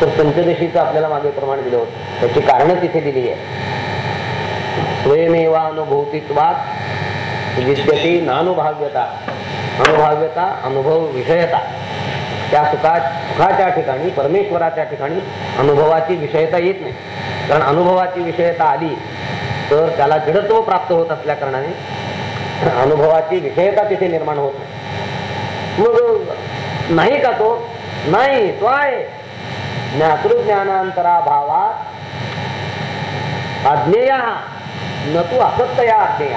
तर पंचदशीचं आपल्याला मागे प्रमाण दिलं होतं. त्याची कारणं तिथे दिली आहे स्वयमेवानुभूतीत्वात विद्यते नानुभाव्यता. अनुभाव्यता अनुभव विषयता त्या सुखा सुखाच्या ठिकाणी परमेश्वराच्या ठिकाणी अनुभवाची विषयता येत नाही. कारण अनुभवाची विषयता आली तर त्याला जडत्व प्राप्त होत असल्या कारणाने अनुभवाची विषयता तिथे निर्माण होत नाही. मग नाही का तो? नाही तो आहे. ज्ञातृज्ञानांतराभावात अज्ञेय न तू असत्य अज्ञेय.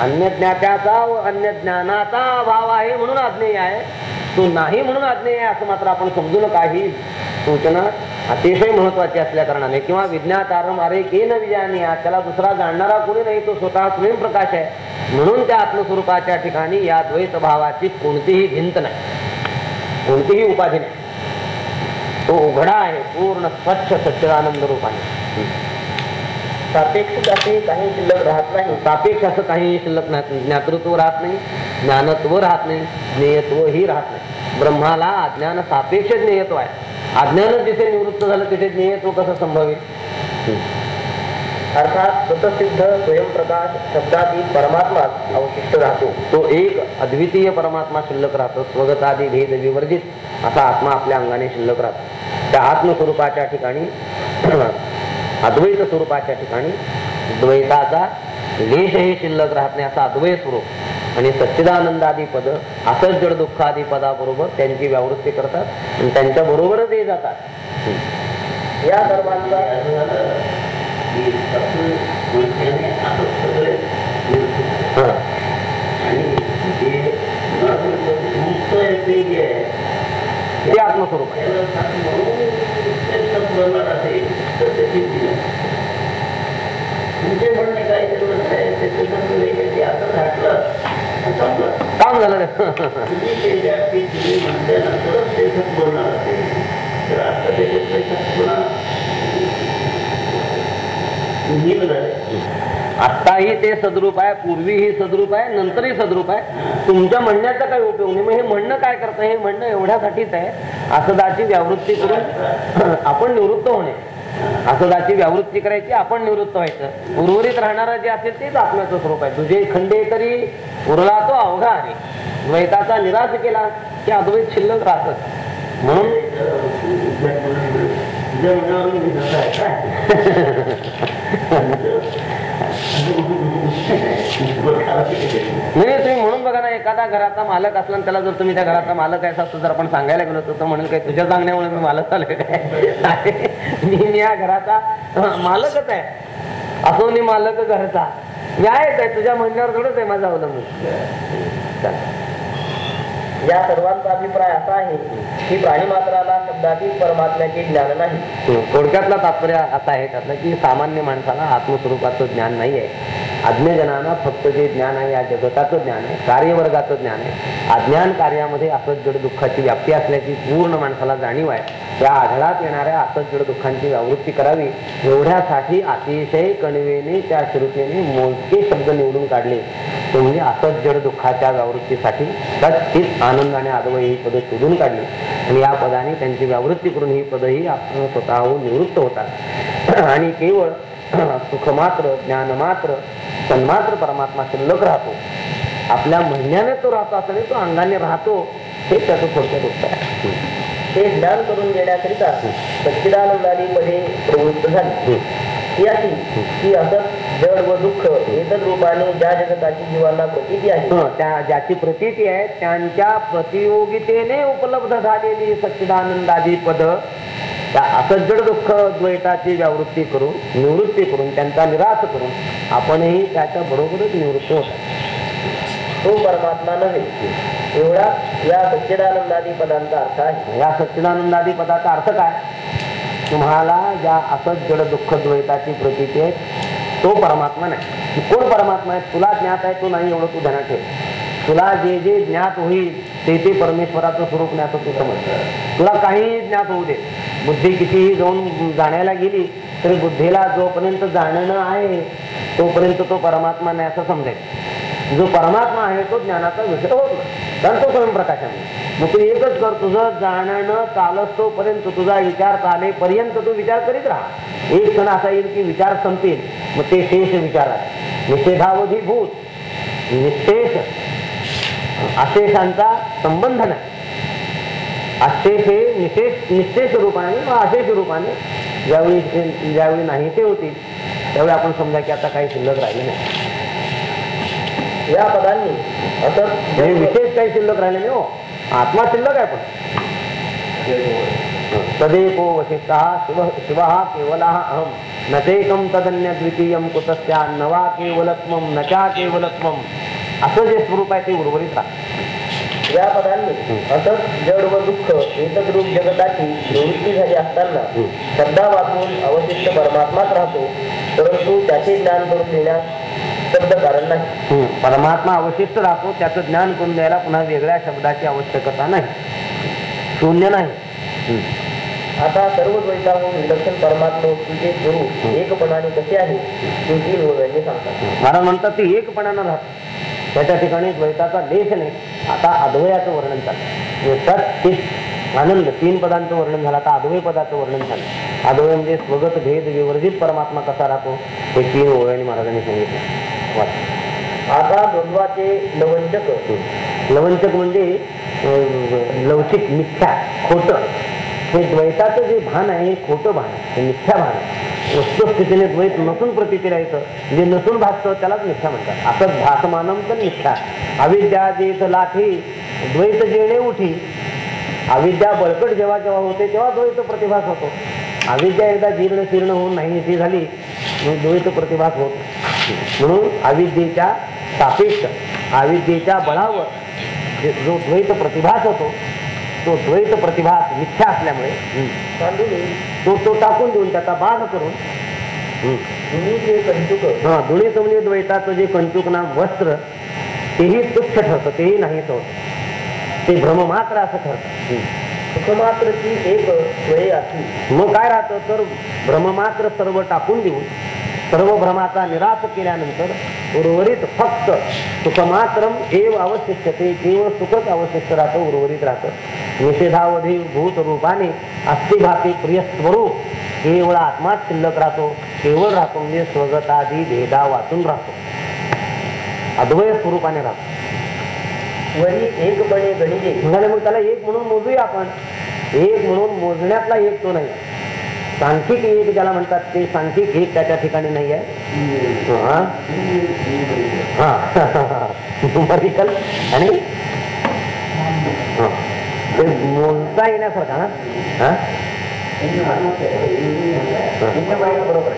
अन्य ज्ञात्याचा व अन्य ज्ञानाचा भाव आहे म्हणून अज्ञेय आहे. तो नाही म्हणून अज्ञेय आहे असं मात्र आपण समजू नका ही सूचना अतिशय महत्वाची असल्या कारणाने किंवा विज्ञातारम अरे के न विजानिया त्याला दुसरा जाणणारा कोणी नाही तो स्वतः स्वयंप्रकाश आहे. म्हणून त्या आत्मस्वरूपाच्या ठिकाणी या द्वैत भावाची कोणतीही भिंत नाही. कोणतीही उपाधी नाही. तो उघडा आहे पूर्ण स्वच्छ सच्चिदानंद रूप सापेक्ष असे काही शिल्लक राहत नाही. सापेक्ष असं काही शिल्लक नाही. ज्ञातृत्व राहत नाही ज्ञानत्व राहत नाही ज्ञेयत्व ही राहत नाही. ब्रह्माला अज्ञान सापेक्ष ज्ञेयत्व आहे. अज्ञान जिथे निवृत्त झालं तिथे ज्ञेयत्व कसं संभवेल? अर्थात स्वतसिद्ध स्वयंप्रकाश शब्दातील परमात्मा अवशिष्ट राहतो तो एक अद्वितीय परमात्मा शिल्लक राहतो स्वगतादी भेद विवर्जित असा आत्मा आपल्या अंगाने शिल्लक राहतो. त्या आत्मस्वरूपाच्या ठिकाणी अद्वैत स्वरूपाच्या ठिकाणी द्वैताचा लेशही शिल्लक राहत नाही असा अद्वैत स्वरूप. आणि सच्चिदानंदादी पद असंच जड दुःखादी पदाबरोबर त्यांची व्यावृत्ती करतात आणि त्यांच्या बरोबरच हे जातात. या सर्वांचा. ते आत्मस्वरूप आहे. काम झालं आत्ताही ते सद्रूप आहे पूर्वीही सद्रूप आहे नंतरही सद्रूप आहे. तुमच्या म्हणण्याचा काही उपयोग नाही. मग हे म्हणणं काय करतं? हे म्हणणं एवढ्यासाठीच आहे. असदाची व्यावृत्ती करून आपण निवृत्त होणे. असदाची व्यावृत्ती करायची आपण निवृत्त व्हायचं. उर्वरित राहणारा जे असेल तेच आत्म्याचं स्वरूप आहे. तुझे खंडे तरी उरला तो अवघा आहे. द्वैताचा निराश केला की अद्वैत शिल्लक राहतच म्हणून तुझ्या मनावर मी जसा आहे नाही तुम्ही म्हणून बघा ना एखादा घराचा मालक असला त्याला जर तुम्ही त्या घराचा मालक आहे असतो जर आपण सांगायला गेलो तर म्हणून काय तुझ्या सांगण्यामुळे मी मालक झालोय काय? मी या घराचा मालकच आहे. असो मी मालक घरचा. मी आहेच आहे तुझ्या म्हणण्यावर थोडंच आहे माझा अवलंबून. या सर्वांचा अभिप्राय असा आहे की प्राणी मात्राला शब्दातील परमात्म्याचे ज्ञान नाही. थोडक्यातला तात्पर्य असा आहे त्यातलं की सामान्य माणसाला आत्मस्वरूपाचं ज्ञान नाही आहे. अज्ञजनांना फक्त जे ज्ञान आहे या जगताचं ज्ञान आहे कार्यवर्गाचं ज्ञान आहे अज्ञान कार्यामध्ये असत जड दुःखाची व्याप्ती असल्याची पूर्ण माणसाला जाणीव आहे. त्या आढळात येणाऱ्या असत जड दुःखांची व्यावृत्ती करावी एवढ्यासाठी अतिशय कणवेने त्या श्रुतीने मोजके शब्द निवडून काढले. तो म्हणजे असत जड दुःखाच्या व्यावृत्तीसाठी सचित आनंदाने आणि ही पदं शोधून काढली. आणि या पदाने त्यांची व्यावृत्ती करून ही पदही आपण स्वतःहून निवृत्त होतात. आणि केवळ सुखमात्र ज्ञानमात्र सन्मात्र परमात्मा शिल्लक राहतो. आपल्या म्हणण्याने तो राहतो असं नाही तो अंगाने राहतो हे त्याचं थोडक्यात उत्तर आहे. ते ज्ञान करून घेण्याकरिता सच्चिदानंदानी मध्ये प्रवृत्त झाली. अशी की असत जड व दुःख एकच रूपाने ज्या जगताची जीवांना प्रतीती आहे. त्या ज्याची प्रतीती आहे त्यांच्या प्रतियोगितेने उपलब्ध झालेली सच्चिदानंदादी पद त्या असज्जड दुःख द्वैताची व्यावृत्ती करून निवृत्ती करून त्यांचा निराश करून आपणही त्याच्या बरोबरच निवृत्त होतात तो परमात्मा नव्हे. एवढा या सच्चिदानंदादी पदांचा अर्थ आहे. या सच्चिदानंदादी पदाचा अर्थ काय? तुम्हाला ज्या असत जड दुःख द्वैताची प्रतीती आहे तो परमात्मा नाही. कोण परमात्मा आहे? तुला ज्ञात आहे तो नाही एवढं तू ध्यानात ठेव. तुला जे जे ज्ञात होईल ते ते परमेश्वराचं स्वरूप ज्ञात तू समज तुला काही ज्ञात होऊ दे. बुद्धी कितीही जाऊन जाण्याला गेली तरी बुद्धीला जोपर्यंत जाणणं आहे तोपर्यंत तो परमात्मा नाही असं समजेल. जो परमात्मा आहे तो ज्ञानाचा विषय होत नाही. कारण तो स्वयंप्रकाशाने मग तू एकच कर तुझं जाणणं चालत तोपर्यंत तुझा विचार चालेपर्यंत तू विचार करीत राहा. एक क्षण असा येईल की विचार संपतील मग ते शेष विचार आहे निषेधावधी भूत निशेष अशेषांचा संबंध नाही. अशेष हे निशेष निशेष रूपाने व अशेष रूपाने ज्यावेळी ज्यावेळी नाही ते होतील त्यावेळी आपण समजा की आता काही शिल्लक राहिले नाही. या पदांनी. असत म्हणजे विशेष काही शिल्लक राहिले नाही हो. आत्मा शिल्लक आहे पण. तदेको वशिष्ठ शिव शिव केवल अहम न तेकम तदन्य द्वितीयम कुतस्या नवा केवलत्वम नचा केवलत्वम असं जे स्वरूप आहे ते उर्वरित राहत. या पदांनी. असत जड व दुःख एकच रूप जगताची निवृत्ती झाली असताना शब्दा वाचून अवशिष्ट परमात्माच राहतो परंतु त्याचे ज्ञान करून देण्यास शब्द कारण नाही. परमात्मा अवशिष्ट राहतो त्याचं ज्ञान करून द्यायला पुन्हा वेगळ्या शब्दाची आवश्यकता नाही. शून्य नाही. आता सर्व द्वैताहून विलक्षण परमात्मा वस्तूचे स्वरूप एकपणाने कसे आहे ते तीन ओव्यांनी सांगतात. महाराज म्हणतात ते एकपणानं राहत. त्याच्या ठिकाणी द्वैताचा लेश नाही. आता अद्वयाचं वर्णन चित आनंद. तीन पदांचं वर्णन झालं. आता अद्वय पदाचं वर्णन झालं अद्वय म्हणजे स्वगत भेद विवर्जित परमात्मा कसा राहतो हे तीन ओव्यांनी महाराजांनी सांगितलं. आता द्वंद्वाचे लवंचक लवंचक म्हणजे लवचिक मिथ्या खोटं. हे द्वैताचं जे भान आहे हे खोटं भान आहे हे मिथ्या भान वस्तुस्थितीने द्वैत नसून प्रतीती राहायचं जे नसून भासतं त्यालाच मिथ्या म्हणतात. असं भासमानम तर मिथ्या. अविद्या देत लाठी द्वैत जेणे उठी. अविद्या बळकट जेव्हा जेव्हा होते तेव्हा द्वैत प्रतिभास होतो. अविद्या एकदा जीर्ण शीर्ण होऊन नाहीशी झाली मग द्वैत प्रतिभास होत नाही. म्हणून अविद्येच्या सापेक्ष अविद्येच्या बळावर जे- द्वैत प्रतिभास होतो तो द्वैत प्रतिभास मिथ्या असल्यामुळे तो तो टाकून देऊन त्याचा बाध करून कंचुक हा दोन्ही समजे द्वैताचं जे कंचुक नाम वस्त्र तेही तुच्छ ठरतं तेही नाहीच होत ते भ्रममात्र असं ठरतं. सुखमात्रची एक स्वये असली मग काय राहतं? तर भ्रममात्र सर्व टाकून देऊन सर्व भ्रमाचा निराश केल्यानंतर उर्वरित फक्त सुखमात्र एव अवशिष्यते केवळ सुखच अवशिष्ट राहतं उर्वरित राहतं. निषेधावधी भूत रूपाने अस्थिभाती प्रिय स्वरूप केवळ आत्माच शिल्लक राहतो केवळ राहतो म्हणजे स्वगतादी भेदा वाचून राहतो. अद्वय स्वरूपाने राहतो. वरी एकपणे गणिले. म्हणाले मग त्याला एक म्हणून मोजूया आपण. एक म्हणून मोजण्यातला एक तो नाही. सांख्यिक एक ज्याला म्हणतात ते सांख्यिक एक त्याच्या ठिकाणी नाही आहे. हा? हा. न्यूमरिकल आणि. ते मोजता येण्यासारखा ना? हा? बरोबर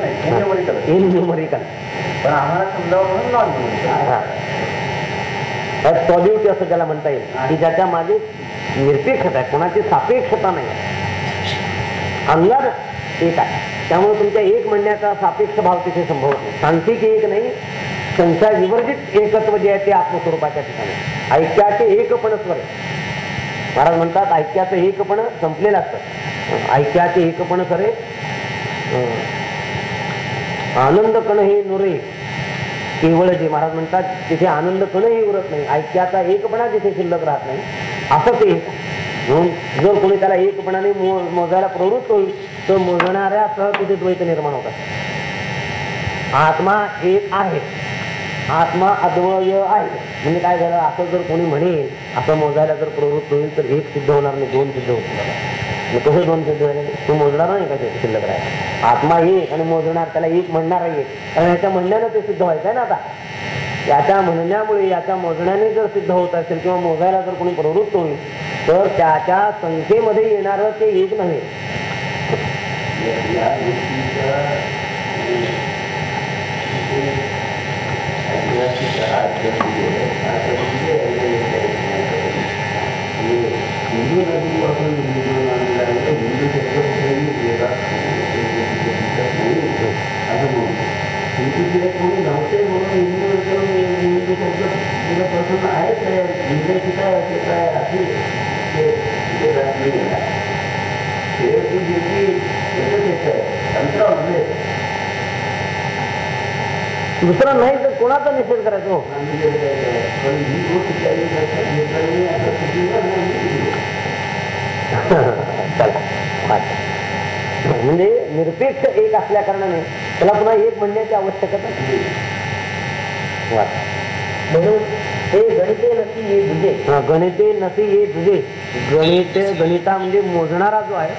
नाही इनन्युमरिकल पण आम्हाला समजावं म्हणून नॉन पॉझिटिव्ह असं त्याला म्हणता येईल. की ज्याच्या मागे निरपेक्षता आहे कोणाची सापेक्षता नाही. अंगार एक आहे. त्यामुळे तुमच्या एक म्हणण्याचा सापेक्ष भाव तिथे संभवत नाही. सांख्यिक एक नाही संख्या विवर्जित एकत्व जे आहे ते आत्मस्वरूपाच्या ठिकाणी ऐक्याचे एकपण स्वर आहे. महाराज म्हणतात ऐक्याचं एकपण संपलेलं असतं. ऐक्याचे एकपण सरे आनंद कण हे नुरे केवळ जे महाराज म्हणतात तिथे आनंद कणही उरत नाही. ऐक्याचा एकपणा तिथे शिल्लक राहत नाही. असं ते म्हणून जर कोणी त्याला एकपणाने मो मोजायला प्रवृत्त होईल तर मोजणाऱ्यासह तिथे द्वैत निर्माण होतात. आत्मा एक आहे. आत्मा अद्वय आहे. म्हणजे काय झालं? असं जर कोणी म्हणेल असं मोजायला जर प्रवृत्त होईल तर एक सिद्ध होणार नाही दोन सिद्ध होतील. मग कसं दोन तू मोजणार नाही का ते शिल्लक राहील आत्मा एक आणि मोजणार त्याला एक म्हणणार एक कारण याच्या म्हणण्यानं ते सिद्ध व्हायचं आहे ना आता. याच्या म्हणण्यामुळे याच्या मोजण्याने जर सिद्ध होत असेल किंवा मोजायला जर कोणी प्रवृत्त होईल तर त्याच्या संख्येमध्ये येणारं ते एक नव्हे. दुसरा नाही तर कोणाचा निषेध करायचा? हो चला म्हणजे निरपेक्ष एक असल्या कारणाने त्याला पुन्हा एक म्हणण्याची आवश्यकता म्हणून हे गणिते नसी हे तुझे हा, गणिते नसी ये तुझे गणित गणिता म्हणजे मोजणारा जो आहे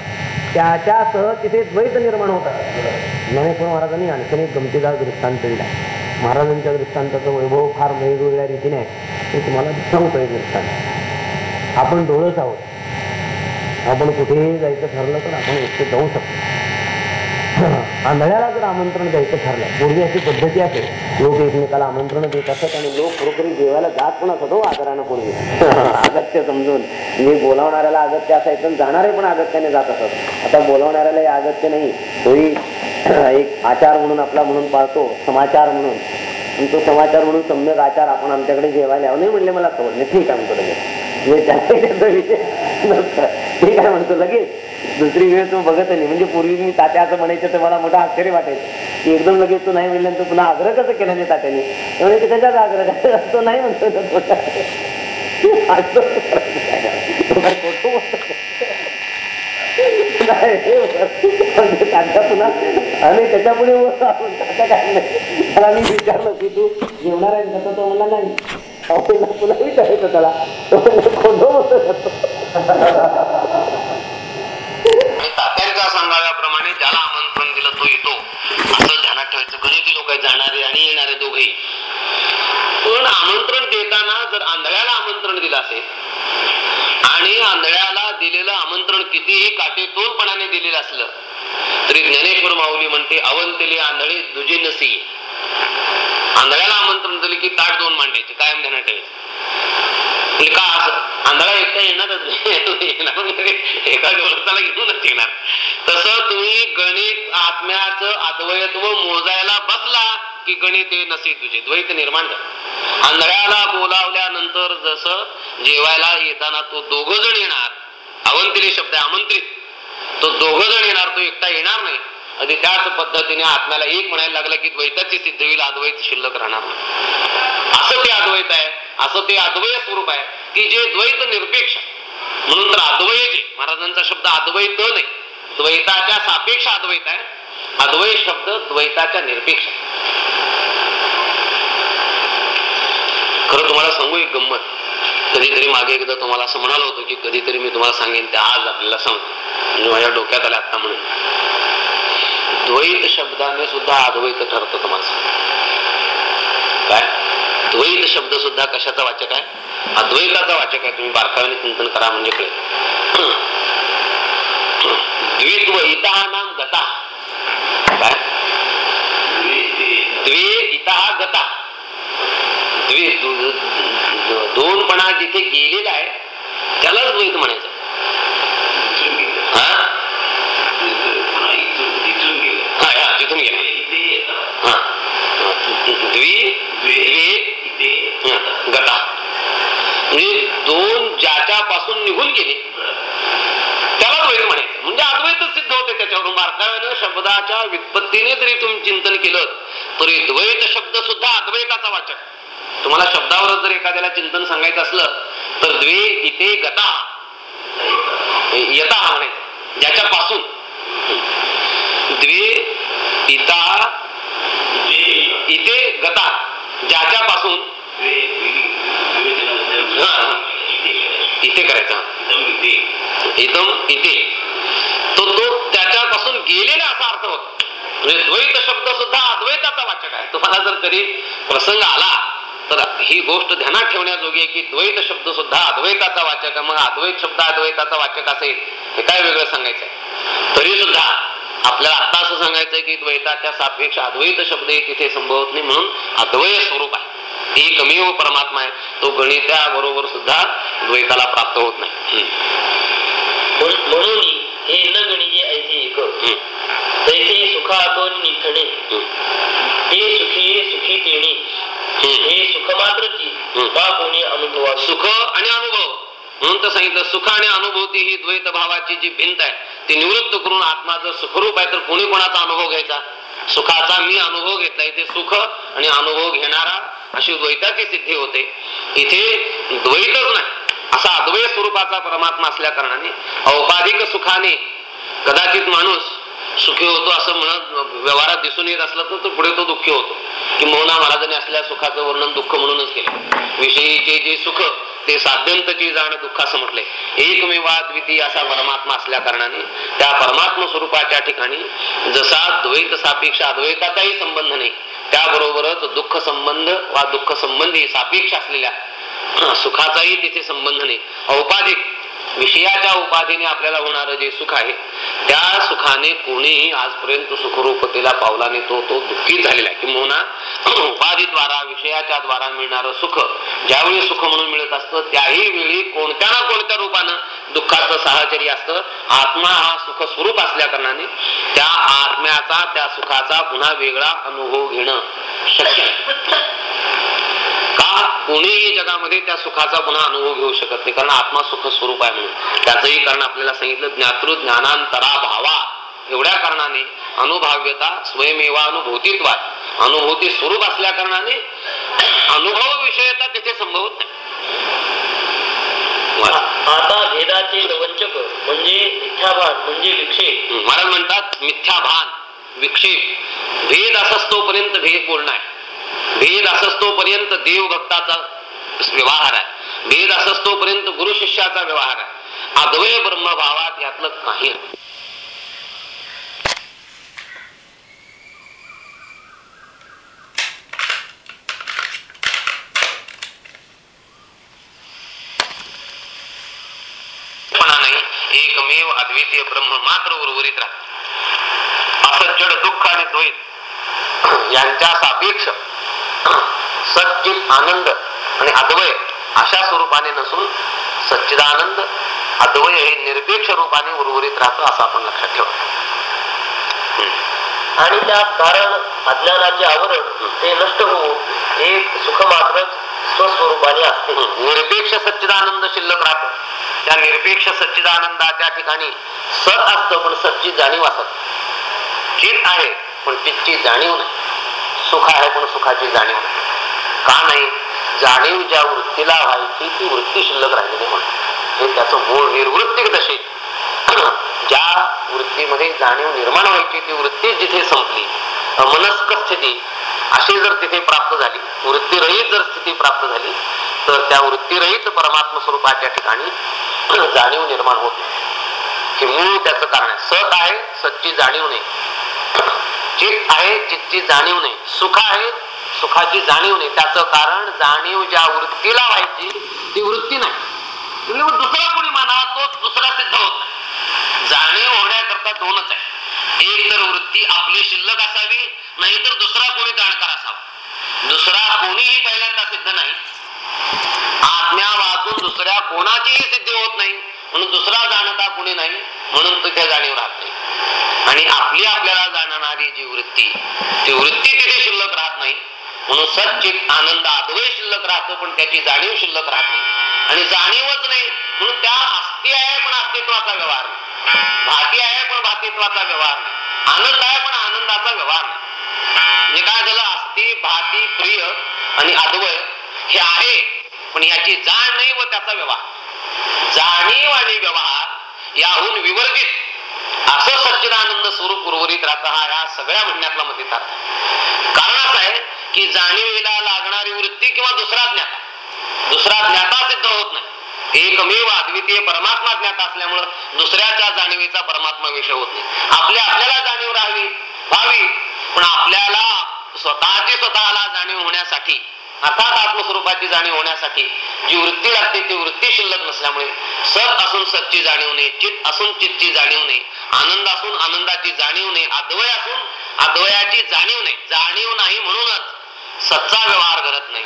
त्याच्यासह तिथे द्वैत निर्माण होतात. ज्ञानेश्वर महाराजांनी? आणखीन एक गमतीदार दृष्टांत दिला महाराजांच्या दृष्टांताचं वैभव फार वेगवेगळ्या रीतीने आहे. ते तुम्हाला सांगतो एक दृष्टांत. आपण डोळस आहोत. आपण कुठेही जायचं ठरलं तर आपण एकटे जाऊ शकतो. आंधळ्याला जर आमंत्रण द्यायचं ठरलं पूर्वी अशी पद्धती असेल लोक एकमेकाला आमंत्रण देत असत आणि लोक खरोखरी देवाला जात पण असत हो आदरानं पूर्वी. अगत्य समजून मी बोलावणाऱ्याला अगत्य असायचं आणि जाणारे पण अगत्याने जात असत. आता बोलावणाऱ्याला हे अगत्य नाही तोही एक आचार म्हणून आपला म्हणून पाळतो समाचार म्हणून. तो समाचार म्हणून सम्यक आचार आपण आमच्याकडे जेवायला नाही म्हणले मला सवड नाही ठीक आहे म्हणतो म्हणजे त्याचा त्याचा विषय ठीक आहे म्हणतो लगेच दुसरी वेळ तो बघत आली म्हणजे पूर्वी मी तात्या असं म्हणायचं तर मला मोठं आश्चर्य वाटायचं की एकदम लगेच तो नाही म्हणल्यानंतर पुन्हा आग्रह कसं केला नाही तात्याने म्हणजे त्याच्याच आग्रह तो नाही म्हणतो तात्या पुन्हा आणि त्याच्या पुढे आपण तात्या काय नाही त्याला मी विचारलं की तू जेवणार आहे कसं तो म्हणला नाही. अहो, पुन्हा विचारायचं त्याला. तो म्हणला, खोटं बोलतो आणि तात्यांच्या सांगाव्याप्रमाणे ज्याला आमंत्रण दिलं तो येतो. असं ध्यानात ठेवायचं. गणिती लोक जाणारे आणि येणारे दोघे पण आमंत्रण देताना जर आंधळ्याला आमंत्रण दिलं असेल आणि आंधळ्याला दिलेलं आमंत्रण कितीही काटेतोलपणाने दिलेलं असलं तरी ज्ञानेश्वर माऊली म्हणते अवंतले आंधळे दुजे नसी. आंधळ्याला आमंत्रण दिले की ताट दोन मांडायचे कायम ध्यानात ठेवायचं म्हणजे का असं? आंधळा एकटा येणारच नाही. म्हणजे एका दिवसाला घेऊनच येणार. तसं तुम्ही गणित आत्म्याचं अद्वैत्व मोजायला बसला की गणित हे नसे तुझे. द्वैत निर्माण झालं. आंधळ्याला बोलावल्यानंतर जसं जेवायला येताना तो दोघ जण येणार अवंतिले शब्द आमंत्रित. तो दोघ जण येणार तो एकटा येणार नाही. आणि त्याच पद्धतीने आत्म्याला एक म्हणायला लागलं की द्वैताची सिद्ध होईल अद्वैत शिल्लक राहणार असं ते अद्वैत आहे असं ते अद्वय स्वरूप आहे की जे द्वैत निरपेक्ष म्हणून तर अद्वय जे महाराजांचा शब्द अद्वैत नाही द्वैताच्या सापेक्ष अद्वैत आहे. अद्वय शब्द द्वैताच्या निरपेक्ष खरं तुम्हाला सांगू एक गंमत. कधीतरी मागे एकदा तुम्हाला असं म्हणालो होतो की कधीतरी मी तुम्हाला सांगेन ते आज आपल्याला सांगतो. म्हणजे माझ्या डोक्यात आल्या आता म्हणून. द्वैत शब्दाने सुद्धा अद्वैत ठरतं तुम्हाला काय? द्वैत शब्द सुद्धा कशाचा वाचक आहे? अद्वैताचा वाचक आहे तुम्ही बारकाव्याने चिंतन करा म्हणजे कळेल. द्वित्व इता नाम गता. काय? द्वे गता. द्वे दोनपणा जिथे गेलेला आहे त्यालाच द्वैत म्हणायचं हा हा, हा, तिथून गेला हा द्वि गता. म्हणजे दोन ज्याच्या पासून निघून गेले त्याला द्वैत म्हणायचं. म्हणजे अद्वैत सिद्ध होते त्याच्यावरून. बारकाव्यानं शब्दाच्या व्युत्पत्तीने जरी तुम्ही चिंतन केलं तरी द्वैत शब्द सुद्धा अद्वैताचा वाचक. तुम्हाला शब्दावरच जर एखाद्याला चिंतन सांगायचं असलं तर द्वे इथे गता. यता म्हणायचं. ज्याच्यापासून. द्वे इता इथे गता ज्याच्यापासून इथे करायचा. इथम इथे. तो तो त्याच्यापासून गेलेला असा अर्थ होतो. म्हणजे द्वैत शब्द सुद्धा अद्वैताचा वाचक आहे. तुम्हाला जर कधी प्रसंग आला तर ही गोष्ट ध्यानात ठेवण्याजोगी आहे की द्वैत शब्द सुद्धा अद्वैताचा वाचक आहे. मग अद्वैत शब्द अद्वैताचा वाचक असेल हे काय वेगळं सांगायचं आहे तरी सुद्धा आपल्याला आता असं सांगायचंय की द्वैताच्या सापेक्ष अद्वैत शब्द हे तिथे संभवत नाही म्हणून अद्वय स्वरूप आहे. एकमेव परमात्मा आहे. तो गणित्या बरोबर सुद्धा द्वैताला प्राप्त होत नाही. म्हण- म्हणून हे न गणिजे ऐसे एक. हम्म, तैसे सुखातून निथणे ते सुखी सुखी तेणे. हे सुख मात्रची हम्म. बा कोणी अनुभवा सुख आणि अनुभव. म्हणून तर सांगितलं सुख आणि अनुभूती ही द्वैत भावाची जी भिंत आहे ती निवृत्त करून आत्मा जर सुखरूप आहे तर कोणी कोणाचा अनुभव घ्यायचा? सुखाचा मी अनुभव घेतला इथे सुख आणि अनुभव घेणारा अशी द्वैताची सिद्धी होते. इथे द्वैतच नाही असा अद्वैत स्वरूपाचा परमात्मा असल्या कारणाने औपाधिक सुखाने कदाचित माणूस सुखी होतो असं म्हणत व्यवहारात दिसून येत असलं तर पुढे तो दुःखी होतो. की मोहना महाराजांनी असल्या सुखाचं वर्णन दुःख म्हणूनच केलं. विषयीचे जे सुख ते साध्यंतची जाण दुःखास म्हटले. एकमेवा द्वितीय असा परमात्मा असल्या कारणाने त्या परमात्मा स्वरूपाच्या ठिकाणी जसा द्वैत सापेक्ष अद्वैताचाही संबंध नाही त्याबरोबरच दुःख संबंध वा दुःख संबंधी सापेक्ष असलेल्या सुखाचाही तिथे संबंध नाही. औपाधिक विषयाच्या उपाधीने आपल्याला होणारं जे सुख आहे त्या सुखाने कोणीही आजपर्यंत सुखरूपतेला पावलाने तो तो दुःखी झालेला आहे. किंवा उपाधीद्वारा विषयाच्या द्वारा मिळणारं सुख ज्यावेळी सुख म्हणून मिळत असतं त्याही वेळी कोणत्या ना कोणत्या रूपानं दुःखाचं साहचर्य असतं आत्मा हा सुख स्वरूप असल्या कारणाने त्या आत्म्याचा त्या सुखाचा पुन्हा वेगळा अनुभव घेणं शक्य कोणीही जगामध्ये त्या सुखाचा पुन्हा अनुभव घेऊ शकत नाही. कारण आत्मा सुख स्वरूप आहे म्हणून. त्याचंही कारण आपल्याला सांगितलं ज्ञातृ ज्ञानांतरा भावा एवढ्या कारणाने अनुभाव्यता स्वयमेवानुभूतित्वा अनुभूती स्वरूप असल्या कारणाने अनुभव विषयता तिथे संभवत नाही. आता भेदाचे नवंचक म्हणजे मिथ्याभान म्हणजे विक्षेप. महाराज म्हणतात मिथ्या भान विक्षेप. भेद असस तोपर्यंत भेद बोलणं आहे. भेद असस्तोपर्यंत देव भक्ताचा व्यवहार आहे. भेद असतो पर्यंत गुरु शिष्याचा व्यवहार आहे. अद्वय ब्रह्मभावात यातलं काही एकमेव अद्वितीय ब्रह्म मात्र उर्वरित राहत. असं जड दुःख आणि द्वैत यांच्या सापेक्ष सच्चित आनंद आणि अद्वय अशा स्वरूपाने नसून सच्चिदानंद अद्वय हे निरपेक्ष रूपाने उर्वरित राहतं असं आपण लक्षात ठेवा. आणि त्यात कारण अज्ञानाचे आवरण ते नष्ट होऊन एक सुख मात्र स्वस्वरूपाने असते. निरपेक्ष सच्चिदानंद शिल्लक राहत. त्या निरपेक्ष सच्चिदानंदाच्या ठिकाणी सत असतं पण सच्ची जाणीव असत. चित आहे पण चितची जाणीव नाही. सुख आहे पण सुखाची जाणीव का नाही? जाणीव ज्या वृत्तीला व्हायची ती वृत्ती शिल्लक राहिलेली म्हणून. हे त्याचं मूळ निर्वृत्तिक दशेत ज्या वृत्तीमध्ये जाणीव निर्माण व्हायची ती वृत्ती जिथे संपली अमनस्क स्थिती अशी जर तिथे प्राप्त झाली वृत्तीरहित जर स्थिती प्राप्त झाली तर त्या वृत्तीरहित परमात्म स्वरूपाच्या ठिकाणी जाणीव निर्माण होते. हे मूळ त्याचं कारण आहे. सत आहे सच्ची जाणीव नाही. चित आहे चित्तची जाणीव नाही. सुख आहे सुखाची जाणीव नाही. त्याचं कारण जाणीव ज्या वृत्तीला व्हायची ती वृत्ती नाही. तुम्ही दुसरा कोणी माना तो दुसरा सिद्ध होत नाही. जाणीव होण्याकरता दोनच आहे. एक तर वृत्ती आपली शिल्लक असावी नाहीतर दुसरा कोणी जाणकार असावा. दुसरा कोणीही पहिल्यांदा सिद्ध नाही. आत्म्या वाचून दुसऱ्या कोणाचीही सिद्धी होत नाही. म्हणून दुसरा जाणता कोणी नाही म्हणून तिथे जाणीव राहते आणि आपली आपल्याला जाणणारी जी वृत्ती ती वृत्ती तिथे शिल्लक राहत नाही. म्हणून सचित आनंद अद्वय शिल्लक राहतो पण त्याची जाणीव शिल्लक राहत नाही. आणि जाणीवच नाही म्हणून त्या अस्थि आहे पण अस्तित्वाचा व्यवहार नाही. भाती आहे पण भातित्वाचा व्यवहार नाही. आनंद आहे पण आनंदाचा व्यवहार नाही. म्हणजे काय झालं अस्थि भाती प्रिय आणि अद्वय हे आहे पण याची जाण नाही व त्याचा व्यवहार. जाणीव आणि व्यवहार याहून विवर्जित. असं सच्चिदानंद स्वरूप उर्वरित राहता हा या सगळ्या म्हणण्यातला मतीत अर्थ कारण असं आहे की जाणीवेला लागणारी वृत्ती किंवा दुसरा ज्ञाता. दुसरा ज्ञाता सिद्ध होत नाही. एकमेव अद्वितीय परमात्मा ज्ञाता असल्यामुळं दुसऱ्याच्या जाणीवेचा परमात्मा विषय होत नाही. आपल्या आपल्याला जाणीव राहावी व्हावी पण आपल्याला स्वतःची स्वतःला जाणीव होण्यासाठी अर्थात आत्मस्वरूपाची जाणीव होण्यासाठी जी वृत्ती लागते ती वृत्ती शिल्लक नसल्यामुळे सत असून सतची जाणीव नाही चित असून चितची जाणीव नाही आनंद असून आनंदाची जाणीव नाही अद्वय असून अद्वयाची जाणीव नाही. जाणीव नाही म्हणूनच सच्चा व्यवहार घडत नाही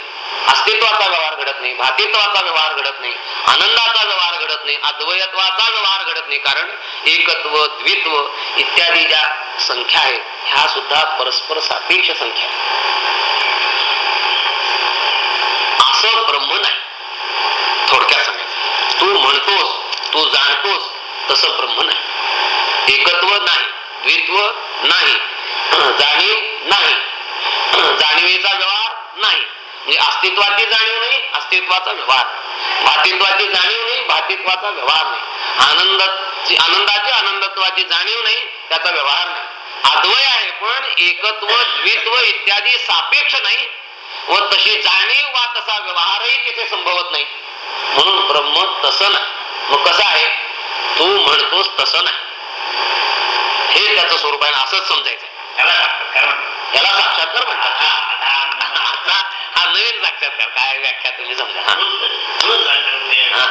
अस्तित्वाचा व्यवहार घडत नाही भातित्वाचा व्यवहार घडत नाही आनंदाचा व्यवहार घडत नाही अद्वयत्वाचा व्यवहार घडत नाही. कारण एकत्व द्वित्व इत्यादी ज्या संख्या आहेत ह्या सुद्धा परस्पर सापेक्ष संख्या असं ब्रह्म नाही. थोडक्यात सांगायचं तू म्हणतोस तू जाणतोस तसं ब्रह्म नाही. एकत्व नाही द्वित्व नाही जाणीव नाही. जाणीवेचा व्यवहार नाही. म्हणजे अस्तित्वाची जाणीव नाही अस्तित्वाचा व्यवहार भातित्वाची जाणीव नाही भातित्वाचा व्यवहार नाही. आनंदाची आनंदाची आनंदत्वाची जाणीव नाही त्याचा व्यवहार नाही. अद्वय आहे पण एकत्व द्वित्व इत्यादी सापेक्ष नाही व तशी जाणीव वा तसा व्यवहारही तिथे संभवत नाही. म्हणून ब्रह्म तसं नाही. मग कसं आहे? तू म्हणतोस तसं नाही. हे त्याचं स्वरूप आहे असंच समजायचं. त्याला साक्षात्कार म्हणतात. याला साक्षात्कार म्हणतात. हा नवीन साक्षात्कार. काय व्याख्या तुम्ही समजा. हा. हा.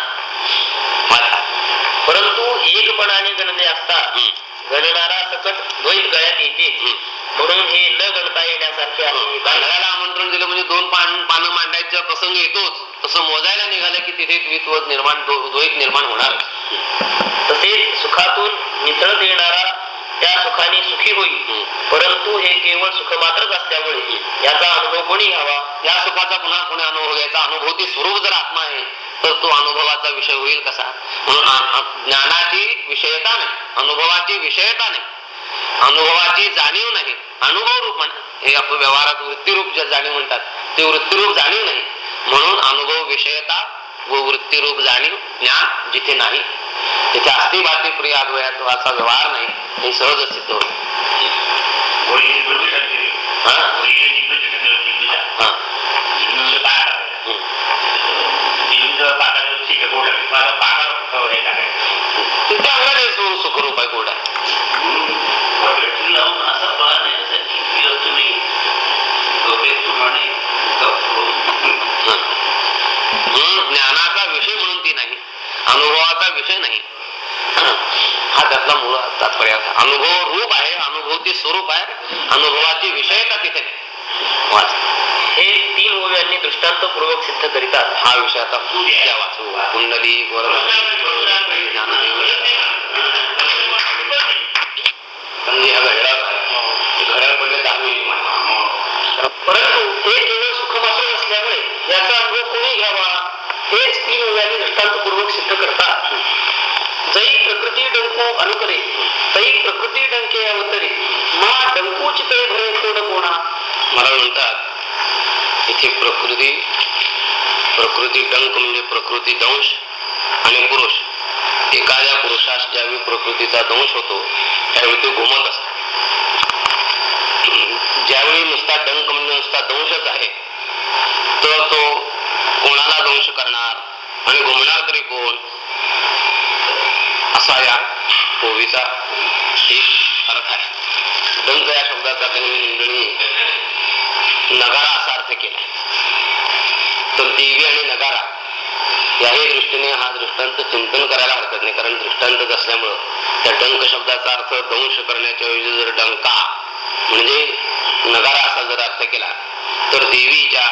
परंतु एकपणाने गणले असता हम्म. गणणारा सकट द्वैत गळ्यात येते. म्हणून हे न गणता येण्यासारखे आहे. आमंत्रण दिलं म्हणजे दोन पान पानं मांडायचा प्रसंग येतोच. तसं मोजायला निघालं की तिथे द्वित्व निर्माण द्व- द्वैत निर्माण होणार. तसेच सुखातून निथळत येणारा त्या सुखाने सुखी होईल परंतु हे केवळ सुख मात्रच असल्यामुळे याचा अनुभव कोणी घ्यावा? या सुखाचा पुन्हा कोणी अनुभव घ्यायचा. अनुभूती स्वरूप जर आत्मा आहे तर तो अनुभवाचा विषय होईल कसा? म्हणून ज्ञानाची विषयता नाही अनुभवाची विषयता नाही. अनुभवाची जाणीव नाही. अनुभव रूप हे आपण व्यवहारात वृत्तीरूप जे जाणीव म्हणतात ते वृत्तीरूप जाणीव नाही. म्हणून अनुभव विषयता व वृत्तीरूप जाणीव ज्ञान जिथे नाही तिथे अस्थिभाती प्रिय अद्वयात्वाचा व्यवहार नाही हे सहज सिद्ध. हा? हा. हे सु- सुखरूप आहे गोड आहे म्हणून ज्ञानाचा विषय म्हणून ती नाही अनुभवाचा विषय नाही. हा त्यातला मूळ तात्पर्य. आहे. अनुभव रूप आहे अनुभवती स्वरूप आहे अनुभवाची विषयता तिथे. हे तीन ओव्यांनी दृष्टांत पूर्वक सिद्ध करीतात हा विषय आता वाचू. कुंडली परंतु हे केवळ सुख मात्र असल्यामुळे याचा अनुभव हेच तीन वेळाने दृष्टांतपूर्वक सिद्ध करतात जै प्रकृती डंको अनुकरे तै प्रकृती डंके अवतरे. मा डंकू चितळे भरे कोण कोणा. मला म्हणतात इथे प्रकृती प्रकृती डंक म्हणजे प्रकृती दंश आणि पुरुष. एखाद्या पुरुषास ज्यावेळी प्रकृतीचा दंश होतो त्यावेळी तो घुमत असतो. ज्यावेळी नुसता डंक म्हणजे नुसता दंशच आहे तर तो कोणाला आपला दंश करणार. आणि घुमणार तरी कोण? असा या ओवीचा एक अर्थ आहे. दंत या शब्दाचा त्यांनी मंडळी नगारा असा अर्थ केला. तर देवी आणि नगारा याही दृष्टीने हा दृष्टांत चिंतन करायला हरकत नाही. कारण दृष्टांतच असल्यामुळं त्या डंक शब्दाचा अर्थ दंश करण्याच्या ऐवजी जर डंका म्हणजे नगारा असा जर अर्थ केला तर देवीच्या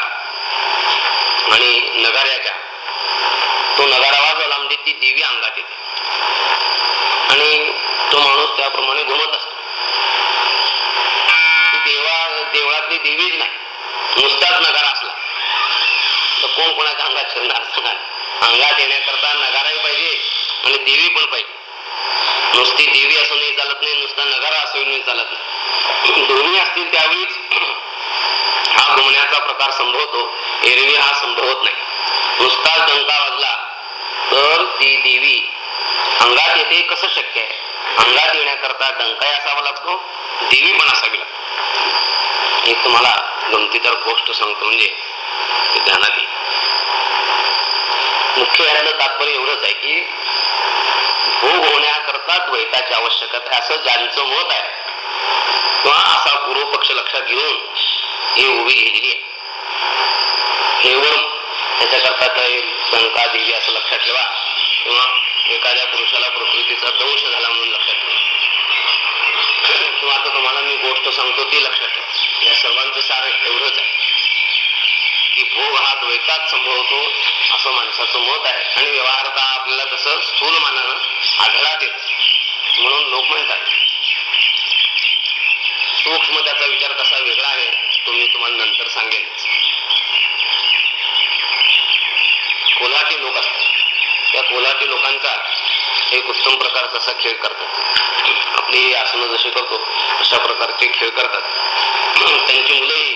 आणि नगाऱ्याच्या. तो नगारा वाजवला म्हणजे ती देवी अंगात येते. आणि तो माणूस त्याप्रमाणे घुमत असतो. ती देवा देवळातली देवीच नाही. नुसताच नगारा असला. तर कोण कोणाच्या अंगात शिरणार सांगा अंगात येण्याकरता नगाराही पाहिजे आणि देवी पण पाहिजे. नुसती देवी असूनही चालत नाही नुसता नगारा असूनही चालत नाही. दोन्ही असतील त्यावेळीच हा प्रकार संभवतो एरवी हा संभवत नाही. नुसताच डंका वाजला तर ती देवी अंगात येते कसं शक्य आहे? अंगात येण्याकरता डंकाही असावा लागतो? देवी पण असावी लागतो. एक तुम्हाला गमतीदार गोष्ट सांगतो म्हणजे ध्यानात येईल. मुख्य यायला तात्पर्य एवढंच आहे की भोग होण्याकरता द्वैताची आवश्यकता आहे. असं ज्यांचं मत आहे किंवा असा पूर्व पक्ष लक्षात घेऊन ही उभी लिहिलेली आहे. केवळ त्याच्याकरता काही शंका दिली असं लक्षात ठेवा. किंवा एखाद्या पुरुषाला प्रकृतीचा दोष झाला म्हणून लक्षात ठेवा. किंवा आता तुम्हाला मी गोष्ट सांगतो ती लक्षात ठेवा. या सर्वांचं सार एवढंच आहे. की भोग हा द्वैतात संभवतो असं माणसाचं मत आहे. आणि व्यवहारता आपल्याला तसं स्थूल मानानं आढळात येत. म्हणून लोक म्हणतात सूक्ष्म त्याचा विचार कसा वेगळा आहे तो मी तुम्हाला नंतर सांगेन. कोल्हाटी लोक असतात. त्या कोल्हाटी लोकांचा एक उत्तम प्रकारचा असा खेळ करतात. आपली आसनं जशी करतो अशा प्रकारचे खेळ करतात. त्यांची मुलंही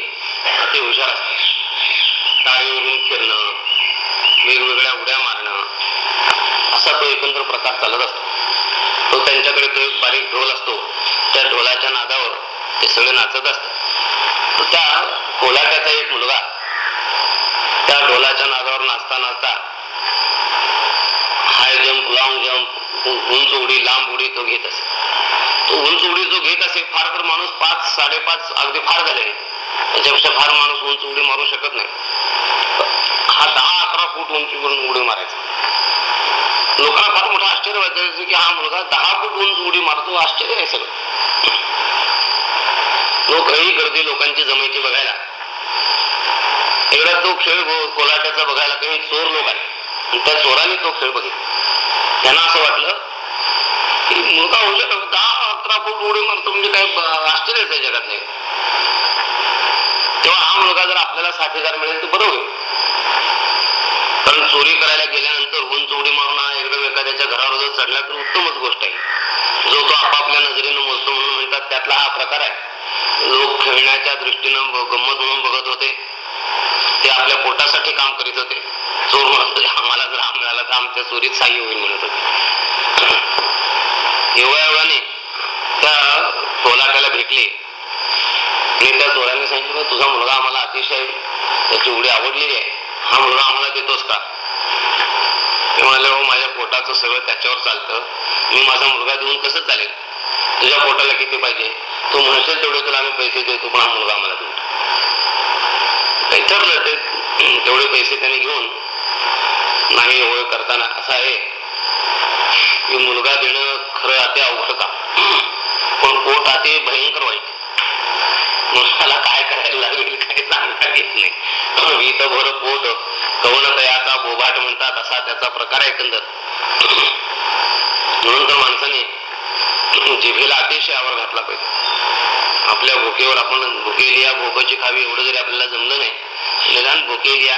अति हुशार असतात. टाळीवरून फिरणं वेगवेगळ्या उड्या मारणं असा तो एकंदर प्रकार चालत असतो. तो त्यांच्याकडे तो एक बारीक ढोल असतो. त्या ढोलाच्या नादावर ते सगळे नाचत असतात. तर त्या कोलाट्याचा एक मुलगा. त्या ढोलाच्या नादावर नाचता नाचता हाय जंप लॉंग जंप उंच उडी लांब उडी तो घेत असे. तो उंच उडी जो घेत असे फार तर माणूस पाच साडेपाच अगदी फार झाले त्याच्यापेक्षा फार माणूस उंच उडी मारू शकत नाही. हा दहा अकरा फूट उंचीवरून उडी मारायचा. लोकांना फार मोठं आश्चर्य वाटायचं की हा मुलगा दहा फूट उंच उडी मारतो आश्चर्य आहे सगळं. लोकही गर्दी लोकांची जमायची बघायला. एकदा तो खेळ कोलाट्याचा बघायला काही चोर लोक आले आणि त्या चोराने तो खेळ बघितला. त्यांना असं वाटलं की मुलगा होऊ शकतो दहा अकरा फूट उडी मारतो म्हणजे काय आश्चर्यच आहे जगात नाही तेव्हा हा मुलगा जर आपल्याला साठ मिळेल तर बरं होईल. कारण चोरी करायला गेल्यानंतर उंच उडी मारून एकदम एखाद्याच्या घरावर जर चढला तर उत्तमच गोष्ट आहे. जो तो आपापल्या नजरेनं मोजतो म्हणून म्हणतात त्यातला हा प्रकार आहे. लोक खेळण्याच्या दृष्टीनं ब- गंमत म्हणून बघत होते. ते आपल्या पोटासाठी काम करीत होते. चोर म्हणत होते आम्हाला जर हा मिळाला तर आमच्या चोरीत साह्य होईल म्हणत होते. एवढ्या एवढ्याने त्या कोलाट्याला भेटले. आणि त्या चोराने सांगितलं तुझा मुलगा आम्हाला अतिशय त्याची उडी आवडलेली आहे. हा मुलगा आम्हाला देतोस का? ते म्हणाले हो माझ्या पोटाचं सगळं त्याच्यावर चालतं. मी माझा मुलगा देऊन कसं चालेल. तुझ्या पोटाला किती पाहिजे? तू म्हणशील तेवढे तुला आम्ही पैसे देतो पण हा मुलगा आम्हाला देऊ. विचारलं ते तेवढे पैसे त्याने घेऊन नाही होय करताना असं आहे की मुलगा देणं खरं अति अवघड का पण पोट अति भयंकर वाईट मुलाला काय करायला लागेल काही सांगता येत नाही. वीत भर पोट कवण तयाचा बोबाट म्हणतात असा त्याचा प्रकार आहे एकंदर. म्हणून तर माणसाने जिभेला अतिशय आवर घातला पाहिजे. आपल्या भुकेवर आपण भुकेलिया भोकाची खावी एवढं जरी आपल्याला जमलं नाही निदान भुकेलिया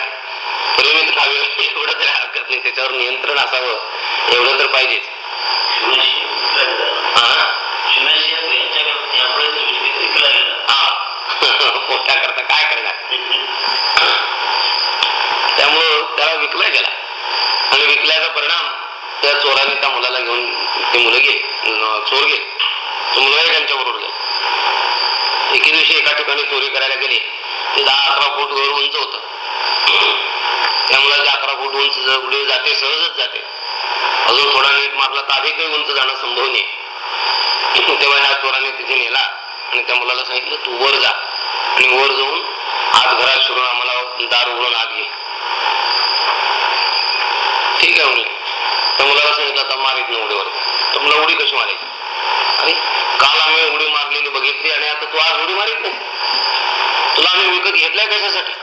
प्रेमित खावी एवढं तरी हरकत नाही त्याच्यावर नियंत्रण असावं एवढं तर पाहिजेच. पोटा करता काय करणार? त्यामुळं त्याला विकला गेला. आणि विकल्याचा परिणाम त्या चोराने त्या मुलाला घेऊन ते मुलं गेले चोर गेले तो मुलगाही त्यांच्या बरोबर गेला एके दिवशी एका ठिकाणी चोरी करायला गेले ते दहा अकरा फूट वर उंच होत. त्या मुलाची अकरा फूट उंच उडी जाते सहजच जाते. अजून थोडा नीट मारला तर काही उंच जाणं संभव नाही. तेव्हा ह्या चोराने तिथे नेला आणि त्या मुलाला सांगितलं तू वर जा. आणि वर जाऊन आत घरात शिरून आम्हाला दार उघडून आत घे. ठीक आहे म्हणले त्या मुलाला सांगितलं आता मारित ना उडीवर. तर मला उडी कशी मारायची? अरे काल आम्ही उडी मारलेली बघितली आणि आता तू आज उडी मारित नाही. तुला आम्ही विकत घेतलाय कशासाठी?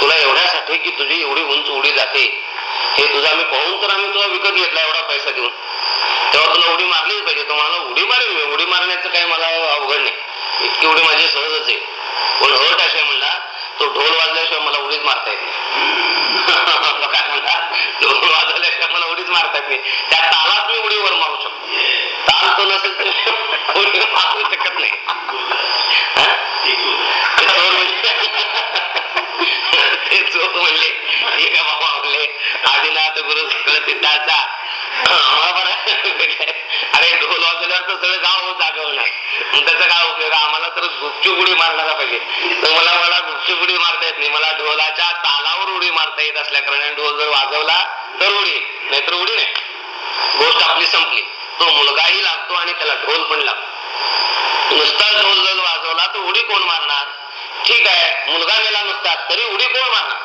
तुला एवढ्यासाठी की तुझी एवढी उंच उडी जाते. हे तुझं आम्ही पाहून तर आम्ही तुला विकत घेतला एवढा पैसा देऊन. तेव्हा तुला उडी मारलीच पाहिजे. तर मला उडी मारेल उडी मारण्याचं काही मला अवघड नाही. इतकी उडी माझी सहजच आहे. पण हट असे म्हणला तो ढोल वाजल्याशिवाय मला उडीच मारता येत नाही. काय म्हणला ढोल वाजवल्याशिवाय मारता येत नाही. त्या तालात मी उडीवर मारू शकतो. ताल तो नसेल तर उडीवर मारू शकत नाही. हा? ते चोर म्हणले. ठीक आहे बाबा म्हणले आदिनाथ गुरु सकळ सिद्धाचा आम्हाला अरे ढोल वाजवल्यावर तर सगळं गाव जागवणार मग त्याचा काय उपयोग? आम्हाला तर गुपचूप उडी मारणारा पाहिजे. तर मला मला गुपचूप उडी मारता येत नाही. मला ढोलाच्या तालावर उडी मारता येत असल्या कारणाने ढोल जर वाजवला तर उडी नाहीतर उडी नाही. गोष्ट आपली संपली. तो मुलगाही लागतो आणि त्याला ढोल पण लागतो. नुसता ढोल जर वाजवला तर उडी कोण मारणार? ठीक आहे मुलगा गेला नुसता तरी उडी कोण मारणार?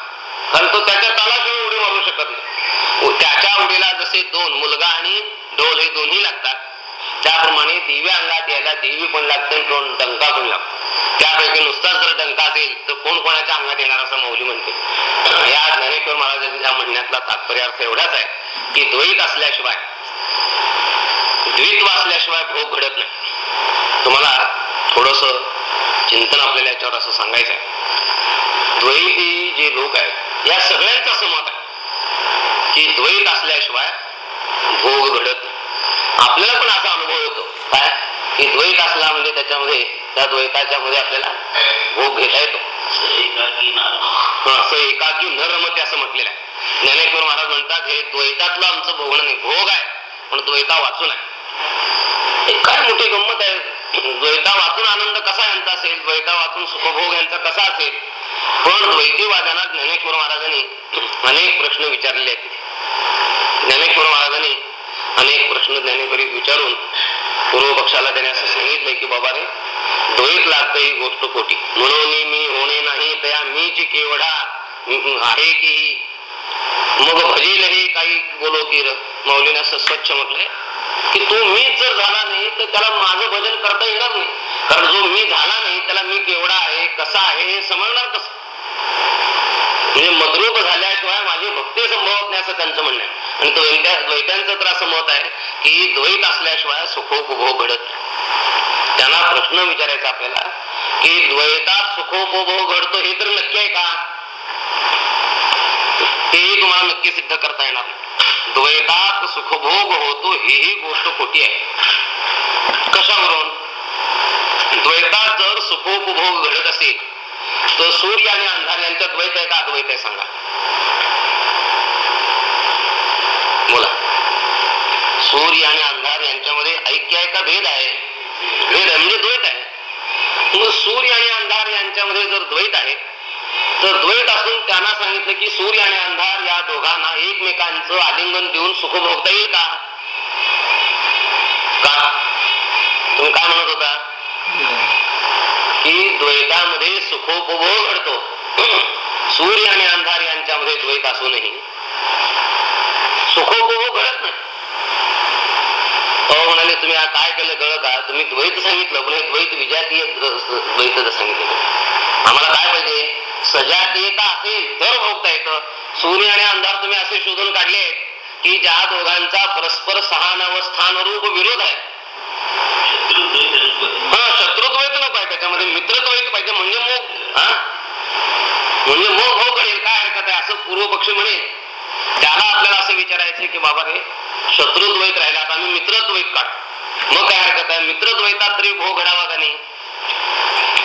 कारण तो त्याच्या तालाशिवाय उडी मारू शकत नाही. त्याच्या उडीला जसे दोन मुलगा आणि ढोल हे दोन्ही लागतात. त्याप्रमाणे दिव्या अंगात यायला देवी पण लागते कोण डंका पण लागतो. त्यापैकी नुसताच जर डंका असेल तर कोण कोणाच्या अंगात येणार असं मौली म्हणते. या ज्ञानेश्वर महाराजांच्या म्हणण्यातला तात्पर्य अर्थ एवढाच आहे की द्वैत असल्याशिवाय द्वित्व असल्याशिवाय भोग घडत नाही. तुम्हाला थोडस चिंतन आपल्याला याच्यावर असं सांगायचं आहे. द्वैती जे लोक आहेत या सगळ्यांचं असं मत आहे की द्वैत असल्याशिवाय आपल्याला पण असा अनुभव येतो काय? की द्वैत असला म्हणजे त्याच्यामध्ये त्या द्वैताच्या मध्ये आपल्याला भोग घेता येतो. असं एकाकी न रमते असं म्हटलेलं आहे. ज्ञानेश्वर महाराज म्हणतात हे द्वैतातलं आमचं भोगणं नाही भोग आहे पण द्वैता वाचून आहे. काय मोठी गंमत आहे. द्वैता वाचून आनंद कसा यांचा असेल? द्वैता वाचून सुखभोग यांचा कसा असेल? पण द्वैतीवादांना ज्ञानेश्वर महाराजांनी अनेक प्रश्न विचारलेले आहेत. तिथे. ज्ञानेश्वर महाराजांनी अनेक प्रश्न ज्ञानेश्वरीत विचारून पूर्व पक्षाला त्याने असं सांगितलंय की बाबा रे द्वैत लागतं ही गोष्ट खोटी. म्हणून मी होणे नाही तया मीच केवढा आहे की मग भजेल हे काही बोलो की र मौलीने असं स्वच्छ म्हटलंय की तो मीच जर झाला नाही तर त्याला माझं भजन करता येणार नाही. कारण जो मी झाला नाही त्याला मी केवढा आहे कसा आहे हे समजणार कसं? म्हणजे मद्रूप झाल्याशिवाय माझी भक्ती संभवत नाही असं त्यांचं म्हणणं आहे. आणि द्वैत्या द्वैत्यांचं तर असं मत आहे की द्वैत असल्याशिवाय सुखोपभोग घडत त्यांना प्रश्न विचारायचा आपल्याला की द्वैतात सुखोपभोग घडतो हे तर नक्की आहे का? तेही तुम्हाला नक्की सिद्ध करता येणार द्वैतात सुखभोग होतो ही गोष्ट खोटी आहे. कशावरून? द्वैतात जर सुखोपभोग घडत असेल तर सूर्य आणि अंधार यांच्यात द्वैत आहे का अद्वैत आहे सांगा. बोला. सूर्य आणि अंधार यांच्यामध्ये ऐक्य आहे का भेद आहे? भेद आहे म्हणजे द्वैत आहे. मग सूर्य आणि अंधार यांच्यामध्ये जर द्वैत आहे तर द्वैत असून त्यांना सांगितलं की सूर्य आणि अंधार या दोघांना एकमेकांचं आलिंगन देऊन सुख भोगता येईल का? का? तुम्ही काय म्हणत होता? की द्वैतामध्ये सुखोपभोग घडतो. सूर्य आणि अंधार यांच्यामध्ये द्वैत असूनही सुखोपभोग घडत नाही. अहो म्हणाले तुम्ही काय केलं कळलं का तुम्ही द्वैत सांगितलं. पण द्वैत विजातीय द्वैत सांगितलं. आम्हाला काय पाहिजे? सजातीयता असेल तर भोगता येतं. सूर्य आणि अंधार तुम्ही असे शोधून काढले की ज्या दोघांचा परस्पर सहानावस्थान रूप विरोध आहे. हा शत्रुद्वैत नको आहे त्याच्यामध्ये मित्रत्व मित्रद्वैत पाहिजे म्हणजे मोग हा? म्हणजे मोग हो कळेल काय हरकत आहे? असं पूर्व पक्ष म्हणे. त्याला आपल्याला असं विचारायचं की बाबा रे शत्रुद्वैत राहिला आता आम्ही मित्रद्वैत काढ. मग काय हरकत आहे? मित्रद्वैतात तरी भोग घडावा का नाही?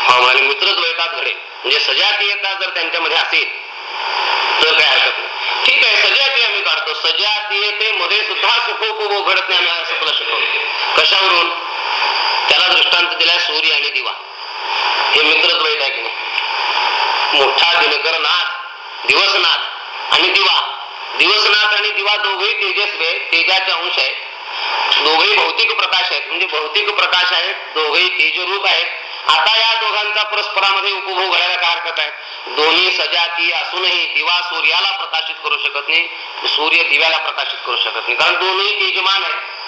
हा मित्रद्वैतात घडेल म्हणजे सजातीयता जर त्यांच्यामध्ये असेल तर काय हरकत नाही. ठीक आहे सजातीय आम्ही काढतो. सजातीयतेमध्ये सुद्धा सुखोपभोग घडत नाही आम्ही असं तुला शिकवतो कशावरून? त्याला दृष्टांत दिलाय सूर्य आणि दिवा. हे मित्रद्वैत आहे की नाही? मोठा दिनकर नाथ दिवसनाथ आणि दिवा. दिवसनाथ आणि दिवा दोघेही तेजस्वी आहेत तेजाचे अंश आहेत. दोघेही भौतिक प्रकाश आहेत. म्हणजे भौतिक प्रकाश आहेत दोघेही तेजरूप आहेत. आता या दोघांचा परस्परामध्ये उपभोग घडायला काय हरकत आहे? दोन्ही सजाती असूनही दिवा सूर्याला प्रकाशित करू शकत नाही सूर्य दिव्याला प्रकाशित करू शकत नाही. कारण दोन्ही तेजमान आहेत.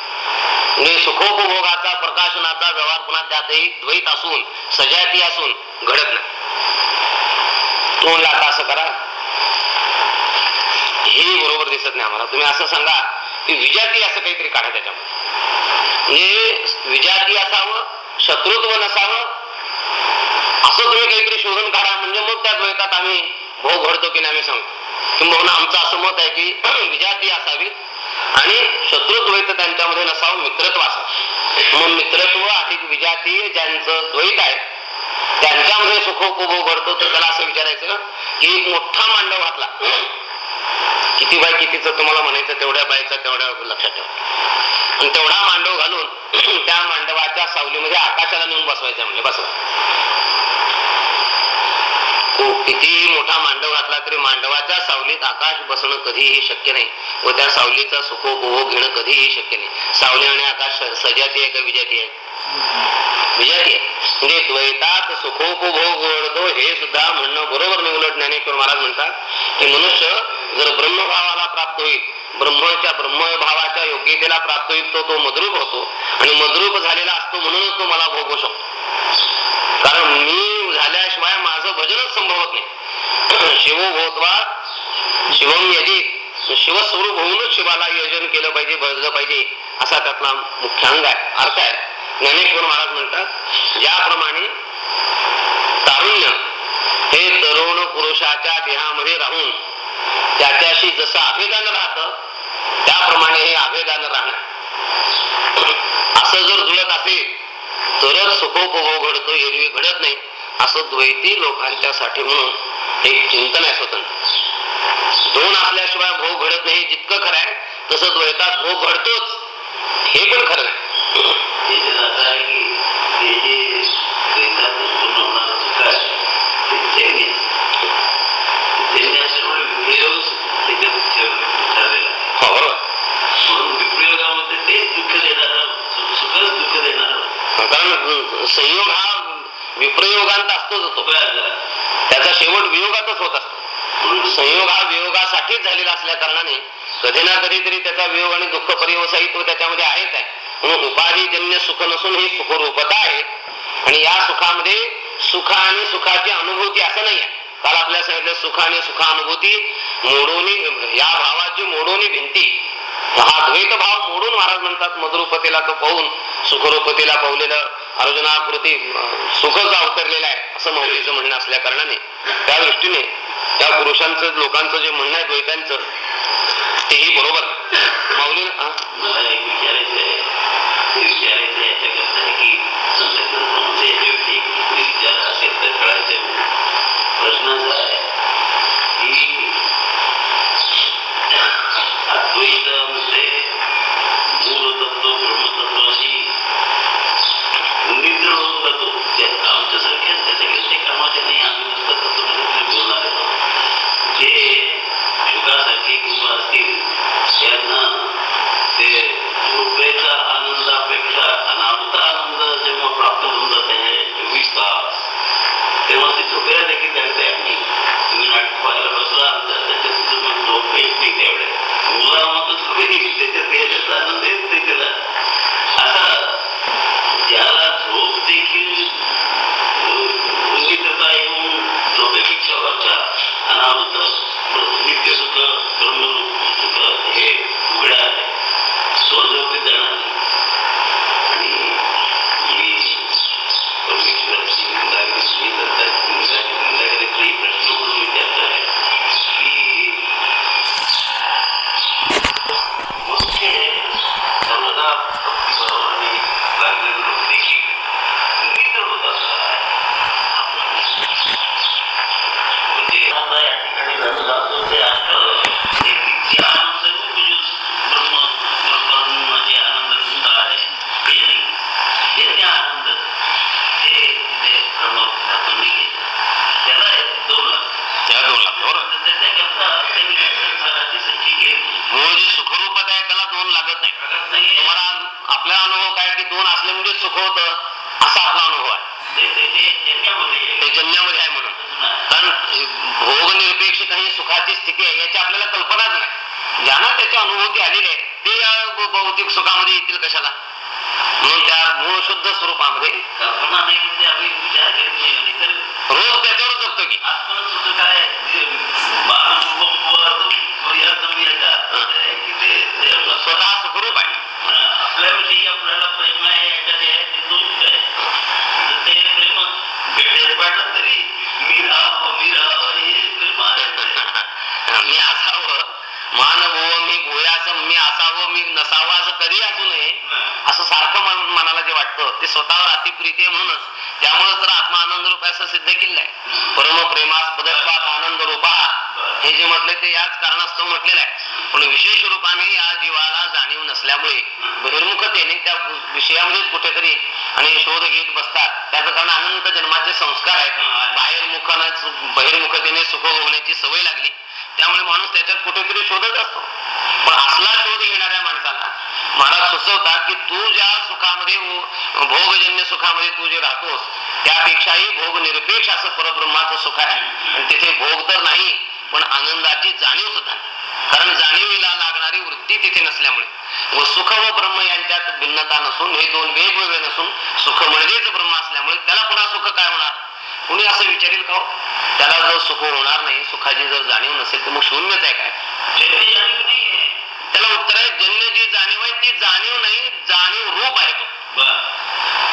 म्हणजे सुखोपभोगाचा प्रकाशनाचा व्यवहार पुन्हा त्यातही द्वैत असून सजाती असून घडत नाही. तो म्हणला आता असं करा. हे बरोबर दिसत नाही आम्हाला. तुम्ही असं सांगा की विजाती असं काहीतरी काढा त्याच्यामध्ये. म्हणजे विजाती असावं शत्रुत्व नसावं असं तुम्ही काहीतरी शोधून काढा. म्हणजे मग त्या द्वैतात आम्ही भोग घडतो की नाही आम्ही सांगतो. किंवा आमचं असं मत आहे की विजाती असावी आणि शत्रुद्वैत त्यांच्यामध्ये नसावं मित्रत्व असावं मग मित्रत्व अधिक विजाती ज्यांचं द्वैत आहे त्यांच्यामध्ये सुखोपभोग घडतो तर त्याला असं विचारायचं ना की एक मोठा मांडव घातला. किती बाय कितीच तुम्हाला म्हणायचं तेवढ्या बायचा तेवढ्या लक्षात ठेवा. आणि तेवढा मांडव घालून त्या मांडवाच्या सावलीमध्ये आकाशाला नेऊन बसवायचं म्हणजे बसवा. तो कितीही मोठा मांडव घातला तरी मांडवाच्या सावलीत आकाश बसणं कधीही शक्य नाही व त्या सावलीचा सुखोपभोग घेणं कधीही शक्य नाही. सावली आणि आकाश सजाती आहे का विजाती आहे? विजाती आहे. म्हणजे द्वैतात सुखोपभोग घडतो हे सुद्धा म्हणणं बरोबर नाही. उलट ज्ञानेश्वर महाराज म्हणतात की मनुष्य जर ब्रह्मभावाला प्राप्त होईल ब्रह्मच्या ब्रह्मभावाच्या योग्यतेला प्राप्त होईल तो तो मद्रूप होतो आणि मद्रूप झालेला असतो म्हणूनच तो मला भोगू शकतो. कारण मी झाल्याशिवाय माझं भजनच संभवत नाही. शिव भोतवा शिवम यजी शिवस्वरूप होऊनच शिवाला योजन केलं पाहिजे भजलं पाहिजे असा त्यातला मुख्य अंग आहे अर्थ आहे. ज्ञानेश्वर महाराज म्हणतात ज्याप्रमाणे तारुण्य हे तरुण पुरुषाच्या देहामध्ये राहून त्याच्याशी जसं अभेदान राहत त्याप्रमाणे हे आभेदान राहणार. असं जर जुळत असेल तरच सुखोपभोग घडतो एरवी घडत नाही. असं द्वैती लोकांच्यासाठी म्हणून एक चिंतन आहे स्वतंत्र. दोन असल्याशिवाय भोग घडत नाही जितकं खरं आहे तसं द्वैतात भोग घडतोच. हे पण खरं आहे की हे जे द्वैतात उत्पन्न होणारं सुख आहे ते जैनी आहे. जैनी असल्यामुळे विप्रयोग त्याच्यात ठेव- ठरलेला आहे हो बरोबर म्हणून विप्रयोगामध्ये तेच दुःख देणारं सु- सुखच दुःख देणारं कारण संयोग हा प्रयोगांत असतोच होतो त्याचा शेवट वियोगातच होत असतो. म्हणून संयोग हा वियोगासाठीच झालेला असल्या कारणाने कधी ना कधीतरी त्याचा वियोग आणि दुःख परिवसायित्व त्याच्यामध्ये आहेच आहे म्हणून उपाधिजन्य सुख नसून ही सुखरूपता आहे. आणि या सुखामध्ये सुख आणि सुखाची अनुभूती असं नाही आहे. काल आपल्या सांगितलं सुख आणि सुखानुभूती मोडोनी या भावाची मोडोनी भिंती. हा द्वैत भाव मोडून महाराज म्हणतात मधुरूपतेला तो पाहून सुखरूपतेला पावलेलं अर्जुनाकृती अं, सुखच अवतरलेलं आहे असं मौलीचं म्हणणं असल्या कारणाने. त्या दृष्टीने त्या पुरुषांचं लोकांचं जे म्हणणं आहे द्वैतांचं तेही बरोबर. माऊली मला सुख होणार नाही सुखाची जर जाणीव नसेल तर मग शून्यच आहे काय? त्याला उत्तर आहे जन्य जी जाणीव आहे ती जाणीव नाही जाणीव रूप आहे तो.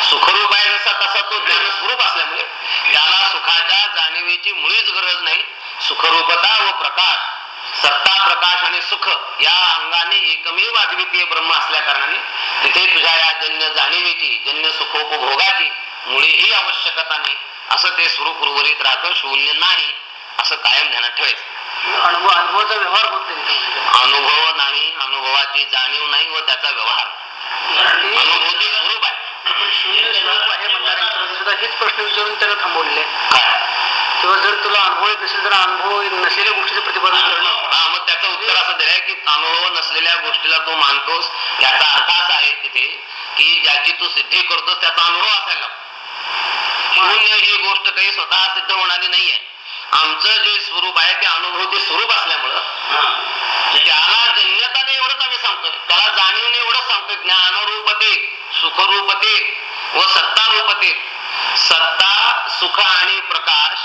सुखरूप आहे जसा तसा तो ज्ञानस्वरूप असल्यामुळे त्याला सुखाच्या जाणीवेची मुळीच गरज नाही. सुखरूपता व प्रकाश सत्ता प्रकाश आणि सुख या अंगाने एकमेव अद्वितीय ब्रह्म असल्या कारणाने तिथे तुझ्या या जन्य जाणीवेची जन्य सुखोपभोगाची मुळीही आवश्यकता नाही. असं ते स्वरूप उर्वरित राहतं शून्य नाही असं कायम ध्यानात ठेवायचं. अनुभव अनुभवाचा व्यवहार होत नाही अनुभव नाही अनुभवाची जाणीव नाही व त्याचा व्यवहार. अनुभूती स्वरूप आहे. शून्य स्वरूप आहे म्हणणाऱ्यांच्यामध्ये सुद्धा हेच प्रश्न विचारून त्याला थांबवलेले किंवा जर तुला अनुभव येत नसेल तर अनुभव नसलेल्या गोष्टीचं प्रतिपादन करणं. हा मग त्याचं उत्तर असं दिलंय की अनुभव नसलेल्या गोष्टीला तू मानतोस याचा अर्थ असा आहे तिथे की ज्याची तू सिद्धी करतोस त्याचा अनुभव असायला लागतो. शून्य ही गोष्ट काही स्वतः सिद्ध होणारी नाहीये. आमचं जे स्वरूप आहे ते अनुभवते स्वरूप असल्यामुळं त्याला जन्यताने एवढंच आम्ही सांगतोय. त्याला जाणीवने एवढंच सांगतोय. ज्ञानरूपते सुखरूपते व सत्तारूपते. सत्ता सुख आणि प्रकाश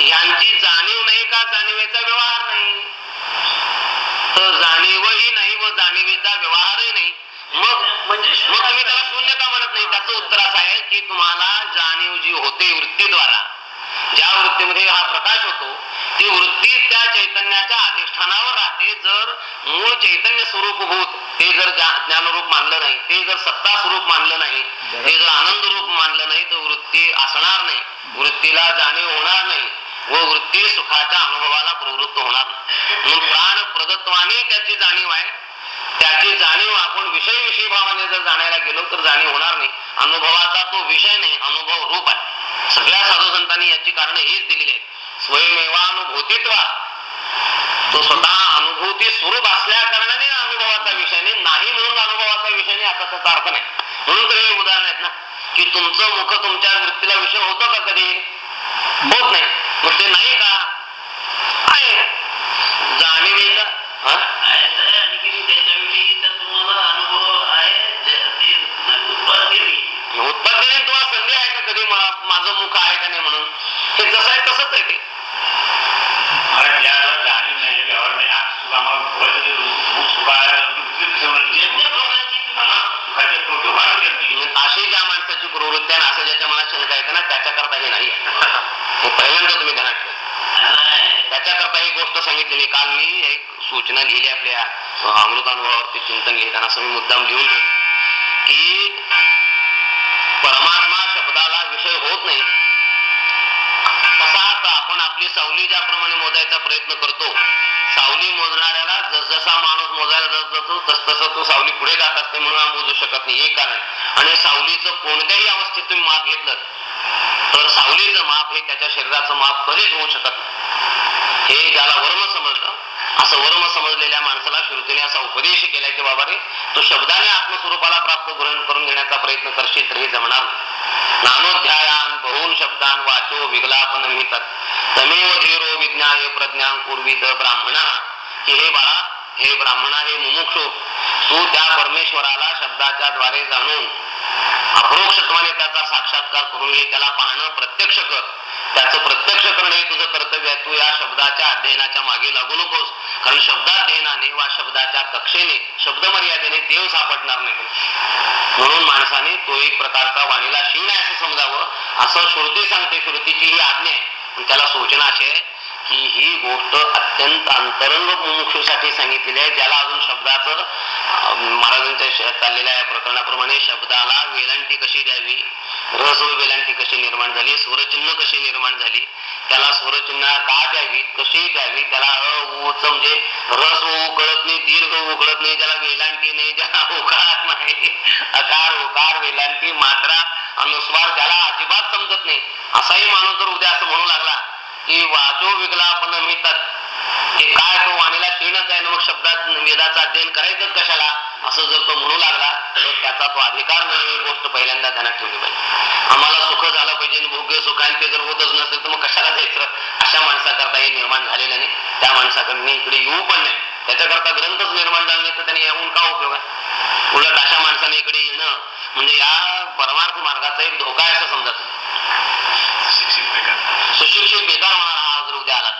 यांची जाणीव नाही का? जाणीवेचा व्यवहार नाही. तर जाणीवही नाही व जाणीवेचा व्यवहारही नाही. मग म्हणजे मग तुम्ही त्याला शून्य का म्हणत नाही? त्याचं उत्तर असं आहे की तुम्हाला जाणीव जी होते वृत्तीद्वारा ज्या वृत्तीमध्ये हा प्रकाश होतो ती वृत्ती त्या चैतन्याच्या अधिष्ठानावर राहते. जर मूळ चैतन्य स्वरूपभूत ते जर ज्ञा- ज्ञानरूप मानलं नाही ते जर सत्ता स्वरूप मानलं नाही ते जर आनंद रूप मानलं नाही तर वृत्ती असणार नाही. वृत्तीला जाणीव होणार नाही व वृत्ती सुखाच्या अनुभवाला प्रवृत्त होणार नाही. म्हणून प्राण प्रदत्वाने त्याची जाणीव आहे. त्याची जाणीव आपण विषय विषय भावाने जर जाणायला गेलो तर जाणीव होणार नाही. अनुभवाचा तो विषय नाही अनुभव रूप आहे. सगळ्या साधू संतांनी याची कारण हीच दिलेली आहेत. स्वयमेवानुभूतीत्वा. तो स्वतः अनुभूती स्वरूप असल्या कारणाने अनुभवाचा विषय नाही. नाही म्हणून अनुभवाचा विषय नाही असा त्याचा अर्थ नाही. म्हणून तर हे उदाहरण आहेत ना की तुमचं मुख तुमच्या वृत्तीला विषय होतो का कधी? होत नाही. मग ते नाही का? आहे. जाणीवेचा उत्पादन तुम्हाला संधी आहे का कधी? माझं मुख आहे का नाही म्हणून? हे जसं आहे तसंच आहे ते. मला. अशी ज्या माणसाची प्रवृत्ती आहे आणि असं ज्याच्या मनात शंका येते ना त्याच्याकरता हे नाही हे पहिल्यांदा तुम्ही ध्यानात ठेवा. त्याच्याकरता ही गोष्ट सांगितलेली काल मी एक सूचना लिहिली आपल्या अमृत अनुभवावरती चिंतन लिहिताना असं मी मुद्दाम लिहून की परमात्मा शब्दाला विषय होत नाही. तसा आपण आपली सावली ज्याप्रमाणे मोजायचा प्रयत्न करतो सावली मोजणाऱ्याला जसजसा माणूस मोजायला जात जातो तसतसा तो सावली पुढे जात असते म्हणून हा मोजू शकत नाही. हे कारण आणि सावलीचं कोणत्याही अवस्थेत तुम्ही माप घेतलं तर सावलीचं माप हे त्याच्या शरीराचं माप कधीच होऊ शकत नाही. हे ज्याला वर्म समजलं असं वर्म समजलेल्या माणसाला श्रुतीने असा उपदेश केलाय की बाबा रे तू शब्दाने आत्मस्वरूपाला प्राप्त ग्रहण करून घेण्याचा प्रयत्न करशील तर हे जमणार नानोध्यायान बहुन शब्दान वाचो विगलापन मिळतात तमेव धीरो विज्ञा हे प्रज्ञा पूर्वीत ब्राह्मणा. की हे बाळा हे ब्राह्मणा हे मुमुक्षु तू त्या परमेश्वराला शब्दाच्या द्वारे जाणून अप्रोक्षत्वाने त्याचा साक्षात्कार करून घे त्याला पाहणं प्रत्यक्ष कर. त्याचं प्रत्यक्ष करणं हे तुझं कर्तव्य आहे. तू या शब्दाच्या अध्ययनाच्या मागे लागू नकोस. कारण शब्दाध्ययनाने वा शब्दाच्या कक्षेने शब्द मर्यादेने देव सापडणार नाही. म्हणून माणसाने तो एक प्रकारचा वाणीला शीण आहे असं समजावं असं श्रुती सांगते श्रुतीची ही आज्ञा आहे. त्याला सूचना अशी आहे की ही गोष्ट अत्यंत अंतरंग मुमुक्षूसाठी सांगितलेली आहे ज्याला अजून शब्दाचं महाराजांच्या चाललेल्या या प्रकरणाप्रमाणे शब्दाला वेलांटी कशी द्यावी रस व वेलांटी कशी निर्माण झाली स्वरचिन्ह कशी निर्माण झाली त्याला स्वरचिन्ह का द्यावी कशी द्यावी त्याला अ उच म्हणजे रस व नाही दीर्घ उकळत नाही ज्याला वेलांटी नाही ज्याला उकार नाही अकार उकार वेलांटी मात्रा अनुस्वार ज्याला अजिबात समजत नाही. असाही माणूस जर उद्या असं म्हणू लागला की वाचो विकलापन मिळतात हे काय तो वाणीला क्षीणच आहे ना मग शब्दात वेदाचं अध्ययन करायचंच कशाला? असं जर तो म्हणू लागला तर त्याचा तो अधिकार नाही ही गोष्ट पहिल्यांदा ध्यानात ठेवली पाहिजे. आम्हाला सुख झालं पाहिजे भोग्य सुखांचे ते जर होतच नसेल तर मग कशाला जायचं? अशा माणसाकरता हे निर्माण झालेलं नाही. त्या माणसाकडे इकडे येऊ पण नाही. त्याच्याकरता ग्रंथच निर्माण झाला नाही तर त्याने येऊन का उपयोग आहे? उलट अशा माणसाने इकडे येणं म्हणजे या परमार्थ मार्गाचा एक धोका आहे असं समजत सुशिक्षित बेकार होणार हा जर उद्या आला.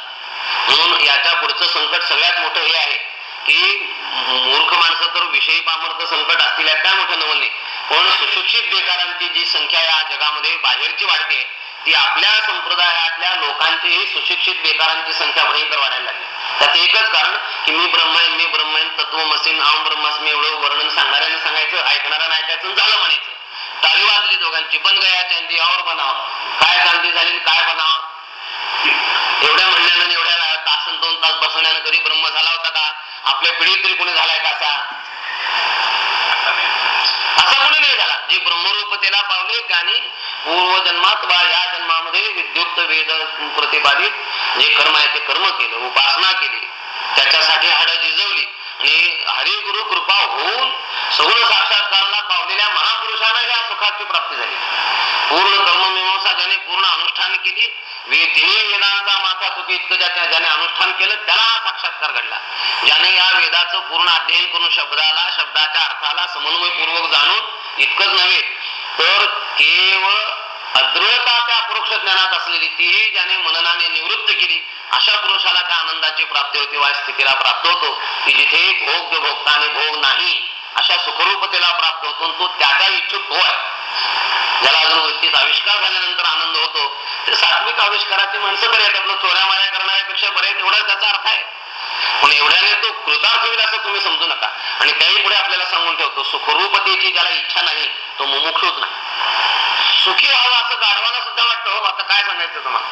म्हणून याच्या पुढचं संकट सगळ्यात मोठं हे आहे की मूर्ख माणसं तर विषयी पामर्थ संकट असतील काय मोठं नवलने पण सुशिक्षित बेकारांची जी संख्या या जगामध्ये बाहेरची वाढते ती आपल्या संप्रदायातल्या लोकांचीही सुशिक्षित बेकारांची संख्या भयंकर वाढायला लागली. त्याचं एकच कारण की मी ब्रह्मयन मी ब्रह्मन तत्वमसीन आम ब्रह्मास्मी एवढं वर्णन सांगणाऱ्याने सांगायचं ऐकणाऱ्याने ऐकायचं आणि झालं म्हणायचं. टाळी वाजली दोघांची. बन गया चांदी और बनाव काय चांदी झाली काय बनाव एवढ्या म्हणण्यानं एवढ्या तासन दोन तास बसवण्यानं कधी ब्रह्म झाला होता का? आपल्या पिढीत तरी कोणी झालाय का असा? असा कोणी नाही झाला. जे ब्रह्मरूपतेला पावले त्यांनी पूर्वजन्मात वा या जन्मामध्ये विद्युक्त वेद प्रतिपादित जे कर्म आहे ते कर्म केलं उपासना केली. त्याच्यासाठी हाड जिजवली. आणि हरिगुरु कृपा होऊन सगुण साक्षात्काराला पावलेल्या महापुरुषांना या सुखाची प्राप्ती झाली. पूर्ण कर्ममीमांसा ज्याने पूर्ण अनुष्ठान केली तिन्ही वेदांचा माथा चुकी इतकं ज्याच्या ज्याने अनुष्ठान केलं त्याला हा साक्षात्कार घडला. ज्याने या वेदाचं पूर्ण अध्ययन करून शब्दाला शब्दाच्या अर्थाला समन्वयपूर्वक जाणून इतकंच नव्हे तर केवळ अद्वैता त्या पुरुष ज्ञानात असलेली तीही ज्याने मननाने निवृत्त केली अशा पुरुषाला त्या आनंदाची प्राप्ती होती वा स्थितीला प्राप्त होतो की जिथे भोग भोगता आणि भोग नाही अशा सुखरूपतेला प्राप्त होतो. तो त्याचा इच्छुक तो आहे. ज्याला अजून वृत्तीचा आविष्कार झाल्यानंतर आनंद होतो. ते सात्विक आविष्काराची माणसं बरे आहेत. आपलं चोऱ्या माऱ्या करणाऱ्यापेक्षा बरे तेवढा एवढा त्याचा अर्थ आहे. पण एवढ्याने तो कृतार्थ होईल असं तुम्ही समजू नका. आणि त्याही पुढे आपल्याला सांगून ठेवतो सुखरूपतेची ज्याला इच्छा नाही तो मुमुक्षूच नाही. सुखी व्हावं असं गाढवानं सुद्धा आता काय सांगायचं तुम्हाला?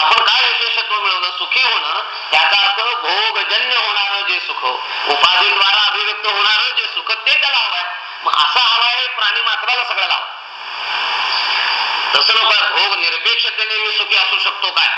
आपण काय विशेषत्व मिळवलं? सुखी होणं याचा अर्थ भोगजन्य होणार जे सुख. उपाधीद्वारा अभिव्यक्त होणार जे सुख ते त्याला हवंय मग असा हवाय प्राणी मात्राला सगळ्याला हवं. तसं लोक भोग निरपेक्षतेने मी सुखी असू शकतो काय?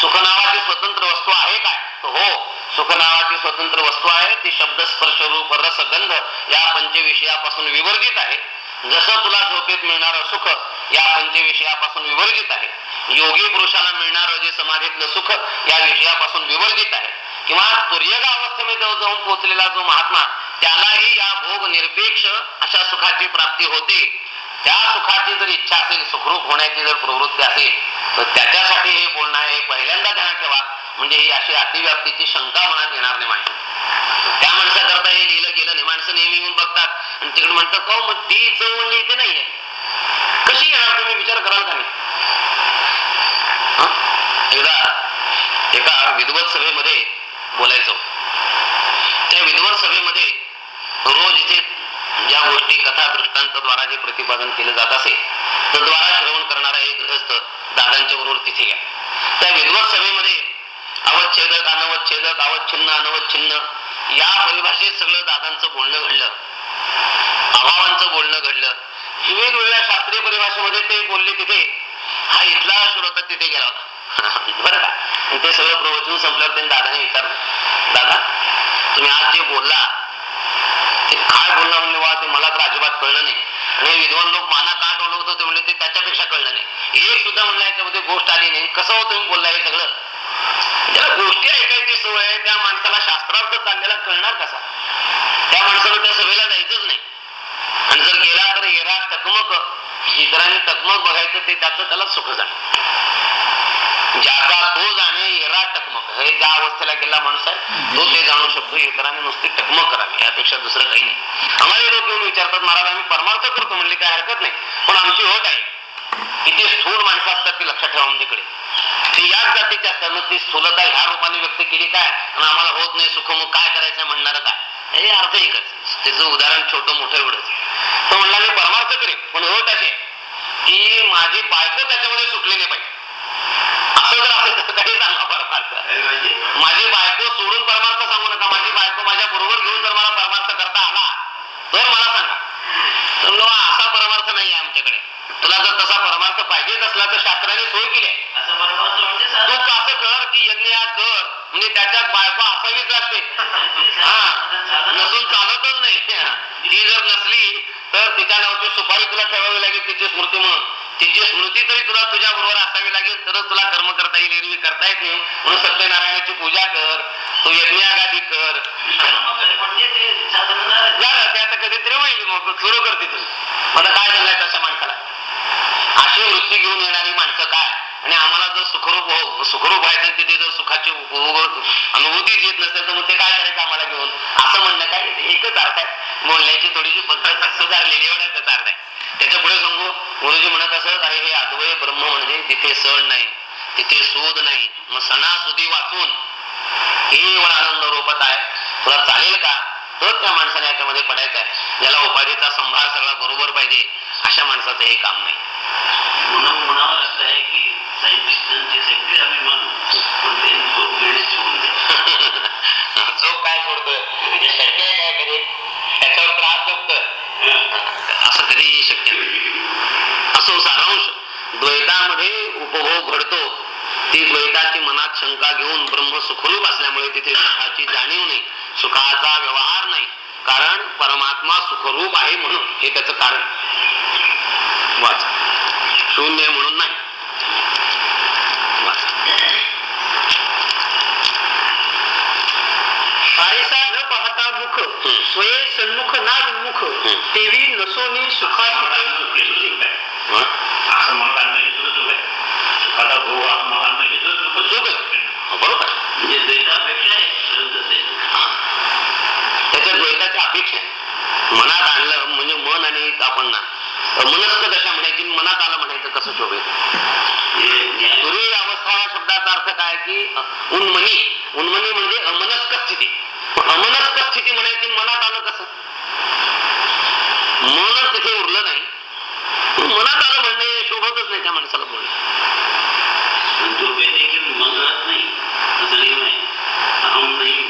सुख नावाची स्वतंत्र वस्तू आहे काय? हो. सुख नावाची स्वतंत्र वस्तू आहे ती शब्द स्पर्श रूप रस गंध या पंचविषयापासून विवर्जित आहे. जसं तुला झोपेत मिळणारं सुख या पंचविषयापासून विवर्जित आहे. योगी पुरुषाला मिळणारं जे समाधीतलं सुख या विषयापासून विवर्जित आहे. किंवा तुर्यग अवस्थेमध्ये जाऊन पोहोचलेला जो महात्मा त्यालाही या भोग निरपेक्ष अशा सुखाची प्राप्ती होते. त्या सुखाची जर इच्छा असेल सुखरूप होण्याची जर प्रवृत्ती असेल तर त्याच्यासाठी हे बोलणं आहे हे पहिल्यांदा ध्यानात ठेवा. म्हणजे ही अशी अतिव्याप्तीची शंका मनात येणार नाही माणसं त्या माणसाकरता हे तिकडे म्हणतात का मग ती चव म्हणजे इथे नाहीये. कशी येणार तुम्ही? विचार कराल का एकदा एका विद्वत सभेमध्ये बोलायचो. त्या विद्वत सभेमध्ये रोज इथे ज्या गोष्टी कथा दृष्टांतद्वारा जे प्रतिपादन केलं जात असे तद्वारा श्रवण करणारा एक गृहस्थ दादांच्या बरोबर तिथे घ्या त्या विद्वत सभेमध्ये अवच्छेदक अनवच्छेदक अवच्छिन्न अनवच्छिन्न या परिभाषेत सगळं दादांचं बोलणं घडलं. अभावांचं बोलणं घडलं. वेगवेगळ्या शास्त्रीय परिभाषेमध्ये ते बोलले तिथे. हा इथला श्रोता तिथे गेला होता. बरं का? ते सगळं प्रवचन संपल्यावर त्यांनी दादाने विचारलं. दादा तुम्ही आज जे बोलला ते काय बोलला म्हणले वा ते मला तर अजिबात कळलं नाही. आणि विद्वान लोक माना का डोलवत होते म्हणले ते त्याच्यापेक्षा कळलं नाही. एक सुद्धा म्हणलं याच्यामध्ये गोष्ट आली नाही. कसं होतं तुम्ही बोलला हे सगळं? ज्याला गोष्टी ऐकायची सवय आहे त्या माणसाला शास्त्रार्थ चाललेला कळणार कसा? त्या माणसाला त्या सभेला जायचं तर टकमक इतरांनी टकमक बघायचं ते त्याचं त्याला सुख जाण. ज्याचा तो जाणे येरा टकमक हे ज्या अवस्थेला गेला माणूस आहे तो ते जाणू शकतो इतरांनी नुसती टकमक करावी यापेक्षा दुसरं काही नाही. आम्हाला लोक येऊन विचारतात महाराज आम्ही परमार्थ करतो म्हणले काय हरकत नाही. पण आमची होत आहे. किती स्थूल माणसं असतात ती लक्षात ठेवा म्हणजे आमच्याकडे ते याच जातीचे असतात मग ती स्थूलता ह्या रूपाने व्यक्त केली काय? आणि आम्हाला होत नाही सुख मग काय करायचं म्हणणार काय? हे अर्थ एकच. त्याचं उदाहरण छोटं मोठं एवढंच. तो म्हणला मी परमार्थ करेन पण होत असे की माझी बायको त्याच्यामध्ये सुटली नाही पाहिजे. असं जर असेल तर काही सांगा परमार्थ. म्हणजे? माझी बायको सोडून परमार्थ सांगू नका. माझी बायको माझ्या बरोबर घेऊन जर मला परमार्थ करता आला तर मला सांगा. म्हणलं, असा परमार्थ नाही आहे आमच्याकडे. तुला जर तसा परमार्थ पाहिजेच असला तर शास्त्राने सोय केली म्हणजे तू. असं कर की यज्ञ कर म्हणजे त्याच्यात बायको असावीच लागते. हा. नसून चालतच नाही. ती जर नसली तर तिच्या नावाची सुपारी तुला ठेवावी लागेल तिची स्मृती म्हणून. तिची स्मृती तरी तुला तुझ्या बरोबर असावी लागेल तरच तुला कर्म करता येईल एरवी करता येत नाही. म्हणून सत्यनारायणाची पूजा कर तू यज्ञागादी कर. झालं. ते आता कधीतरी होईल मग सुरू करते तू मला काय सांगायचं अशा माणसाला? अशी वृत्ती घेऊन येणारी माणसं काय? आणि आम्हाला जर सुखरूप हो- सुखरूप व्हायचं तिथे जर सुखाची अनुभूतीच येत नसेल तर मग ते काय करायचं आम्हाला घेऊन? असं म्हणणं काय? एकच अर्थ आहे. बोलण्याची थोडीशी पद्धत सुधारलेली एवढाच अर्थ आहे. त्याच्या पुढे सांगू गुरुजी म्हणत असत अरे हे अद्वय ब्रह्म म्हणजे तिथे सण नाही तिथे शोध नाही मग सणासुदी वाचून केवळ आनंद रूपात आहे. तुला चालेल का? तर त्या माणसाने याच्यामध्ये पडायचं आहे ज्याला उपाधीचा संभार सगळा बरोबर पाहिजे अशा माणसाचं हे काम नाही. म्हणून म्हणावं असं आहे की सायंटिस्टांचे आम्ही मानू पण ते झोप घेणे सोडून द्या जो काय सोडतोय म्हणजे शक्य आहे काय कधी त्याच्यावर त्रास जगतोय असं कधी शक्य नाही असो सारांश द्वैतामध्ये उपभोग घडतो. ती द्वैताची मनात शंका घेऊन ब्रह्म सुखरूप असल्यामुळे तिथे सुखाची जाणीव नाही सुखाचा व्यवहार नाही. कारण परमात्मा सुखरूप आहे म्हणून हे त्याचं कारण. वाच. शून्य म्हणून नाही. पाहता मुख स्वये सन्मुख ना विन्मुख तेवी नसोनी सुखा. हं? म्हणजे मनात आलं म्हणायचं उन्मनी. उन्मनी म्हणजे अमनस्क स्थिती. अमनस्क स्थिती म्हणायची मनात आलं कसं? मन तिथे उरलं नाही. मनात आलं म्हणजे शोभतच नाही त्या माणसाला बोलणं. आणि झोपे देखील मन राहत नाही असं नियम आहे अहम नाही